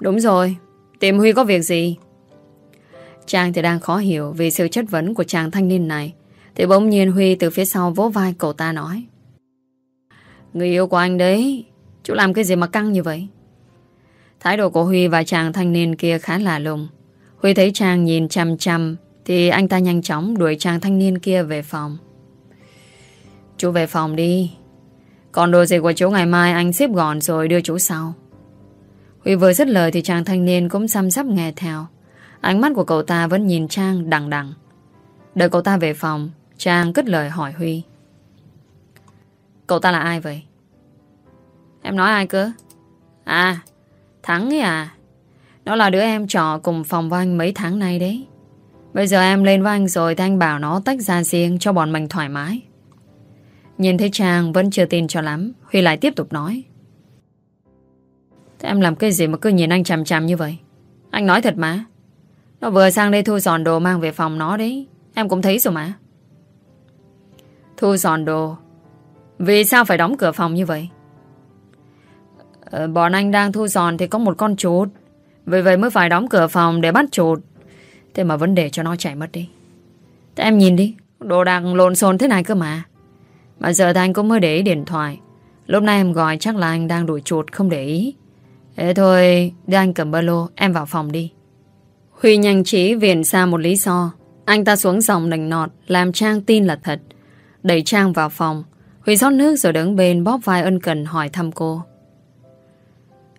Đúng rồi. Tìm Huy có việc gì? Trang thì đang khó hiểu Vì sự chất vấn của chàng thanh niên này. Thì bỗng nhiên Huy từ phía sau vỗ vai cậu ta nói, Người yêu của anh đấy, Chú làm cái gì mà căng như vậy? Thái độ của Huy và chàng thanh niên kia khá lạ lùng. Huy thấy Trang nhìn chăm chăm Thì anh ta nhanh chóng đuổi chàng thanh niên kia về phòng. Chú về phòng đi. Còn đồ gì của chú ngày mai anh xếp gọn rồi đưa chú sau. Huy vừa dứt lời thì chàng thanh niên cũng xăm sắp nghe theo Ánh mắt của cậu ta vẫn nhìn Trang đằng đằng Đợi cậu ta về phòng Trang cất lời hỏi Huy Cậu ta là ai vậy? Em nói ai cơ? À Thắng ấy à? Nó là đứa em trọ cùng phòng với anh mấy tháng nay đấy. Bây giờ em lên với anh rồi thì anh bảo nó tách ra riêng cho bọn mình thoải mái. Nhìn thấy Trang vẫn chưa tin cho lắm, Huy lại tiếp tục nói Thế em làm cái gì mà cứ nhìn anh chằm chằm như vậy? Anh nói thật mà. Nó vừa sang đây thu dọn đồ mang về phòng nó đấy. Em cũng thấy rồi mà. Thu dọn đồ? Vì sao phải đóng cửa phòng như vậy? Ờ, Bọn anh đang thu dọn Thì có một con chuột. Vì vậy mới phải đóng cửa phòng để bắt chuột. Thế mà vấn đề cho nó chạy mất đi. Thế em nhìn đi Đồ đạc lộn xộn thế này cơ mà. Mà giờ thì anh cũng mới để ý điện thoại. Lúc này em gọi chắc là anh đang đuổi chuột không để ý. Thế thôi Để anh cầm ba lô, Em vào phòng đi. Huy nhanh trí viện ra một lý do. Anh ta xuống dòng nành nọt, Làm Trang tin là thật. Đẩy Trang vào phòng, Huy rót nước rồi đứng bên bóp vai ân cần hỏi thăm cô.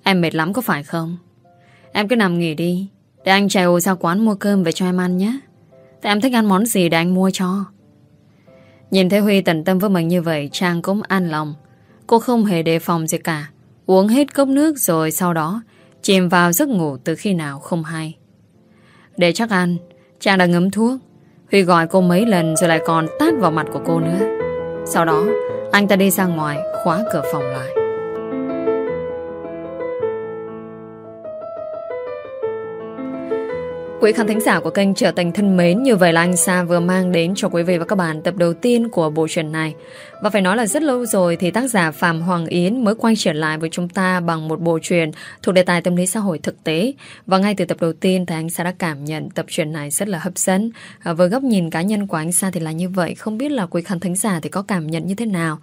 Em mệt lắm có phải không? Em cứ nằm nghỉ đi, Để anh chạy ô ra quán mua cơm về cho em ăn nhé. Tại em thích ăn món gì để anh mua cho? Nhìn thấy Huy tận tâm với mình như vậy, Trang cũng an lòng. Cô không hề đề phòng gì cả. Uống hết cốc nước rồi sau đó, Chìm vào giấc ngủ từ khi nào không hay. Để chắc ăn, chàng đã ngấm thuốc. Huy gọi cô mấy lần rồi lại còn tát vào mặt của cô nữa. Sau đó, Anh ta đi ra ngoài khóa cửa phòng lại. Quý khán thính giả của kênh Trở Thành Thân Mến, Như vậy là anh Sa vừa mang đến cho quý vị và các bạn tập đầu tiên của bộ truyện này. Và phải nói là rất lâu rồi thì tác giả Phạm Hoàng Yến mới quay trở lại với chúng ta bằng một bộ truyện thuộc đề tài tâm lý xã hội thực tế. Và ngay từ tập đầu tiên thì anh Sa đã cảm nhận tập truyện này rất là hấp dẫn. À, Với góc nhìn cá nhân của anh Sa thì là như vậy. Không biết là quý khán thính giả thì có cảm nhận như thế nào?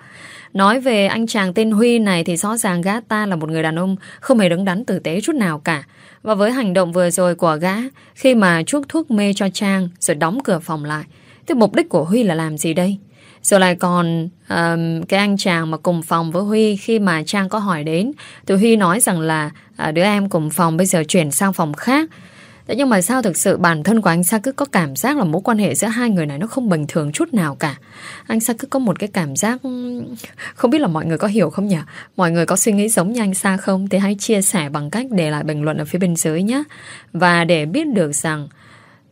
Nói về anh chàng tên Huy này thì rõ ràng gã ta là một người đàn ông không hề đứng đắn tử tế chút nào cả. Và với hành động vừa rồi của gã Khi mà chuốc thuốc mê cho Trang Rồi đóng cửa phòng lại thì mục đích của Huy là làm gì đây? Rồi lại còn um, Cái anh chàng mà cùng phòng với Huy Khi mà Trang có hỏi đến Thì Huy nói rằng là uh, Đứa em cùng phòng bây giờ chuyển sang phòng khác Thế nhưng mà sao thực sự bản thân của anh Sa cứ có cảm giác là mối quan hệ giữa hai người này nó không bình thường chút nào cả. Anh Sa cứ có một cái cảm giác không biết là mọi người có hiểu không nhỉ? Mọi người có suy nghĩ giống như anh Sa không? Thì hãy chia sẻ bằng cách để lại bình luận ở phía bên dưới nhé. Và để biết được rằng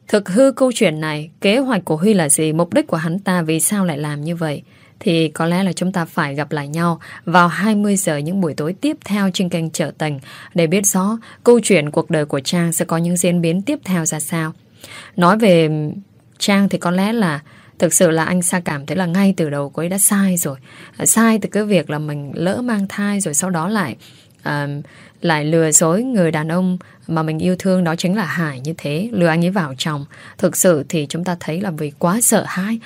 thực hư câu chuyện này, kế hoạch của Huy là gì, mục đích của hắn ta vì sao lại làm như vậy thì có lẽ là chúng ta phải gặp lại nhau vào 20 giờ những buổi tối tiếp theo trên kênh Trở Tình để biết rõ câu chuyện cuộc đời của Trang sẽ có những diễn biến tiếp theo ra sao. Nói về Trang thì có lẽ là Thực sự là anh Sa cảm thấy là ngay từ đầu cô ấy đã sai rồi Sai từ cái việc là mình lỡ mang thai Rồi sau đó lại uh, lại lừa dối người đàn ông Mà mình yêu thương đó chính là Hải như thế Lừa anh ấy vào chồng Thực sự thì chúng ta thấy là vì quá sợ hãi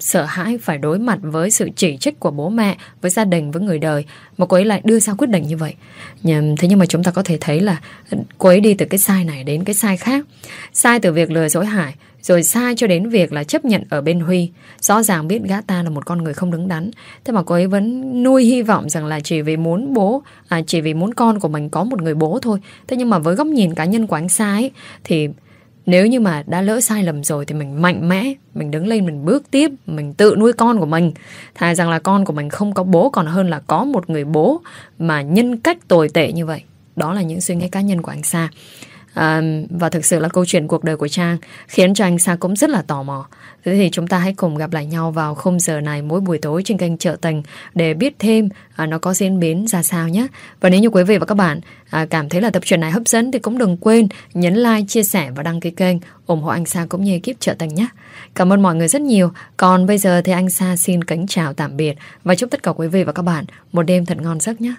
sợ hãi phải đối mặt với sự chỉ trích của bố mẹ, với gia đình, với người đời mà cô ấy lại đưa ra quyết định như vậy. Thế nhưng mà chúng ta có thể thấy là cô ấy đi từ cái sai này đến cái sai khác. Sai từ việc lừa dối Hải, rồi sai cho đến việc là chấp nhận ở bên Huy. Rõ ràng biết gã ta là một con người không đứng đắn. Thế mà cô ấy vẫn nuôi hy vọng rằng là chỉ vì muốn bố, à, chỉ vì muốn con của mình có một người bố thôi. Thế nhưng mà với góc nhìn cá nhân của anh sai thì nếu như mà đã lỡ sai lầm rồi thì mình mạnh mẽ, mình đứng lên mình bước tiếp, mình tự nuôi con của mình. Thà rằng là con của mình không có bố còn hơn là có một người bố mà nhân cách tồi tệ như vậy. Đó là những suy nghĩ cá nhân của anh Sa. À, và thực sự là câu chuyện cuộc đời của Trang khiến cho anh Sa cũng rất là tò mò. Thế thì chúng ta hãy cùng gặp lại nhau vào khung giờ này mỗi buổi tối trên kênh Trợ Tình để biết thêm à, nó có diễn biến ra sao nhé. Và nếu như quý vị và các bạn à, cảm thấy là tập truyện này hấp dẫn thì cũng đừng quên nhấn like, chia sẻ và đăng ký kênh ủng hộ anh Sa cũng như ekip Trợ Tình nhé. Cảm ơn mọi người rất nhiều. Còn bây giờ thì anh Sa xin kính chào tạm biệt và chúc tất cả quý vị và các bạn một đêm thật ngon giấc nhé.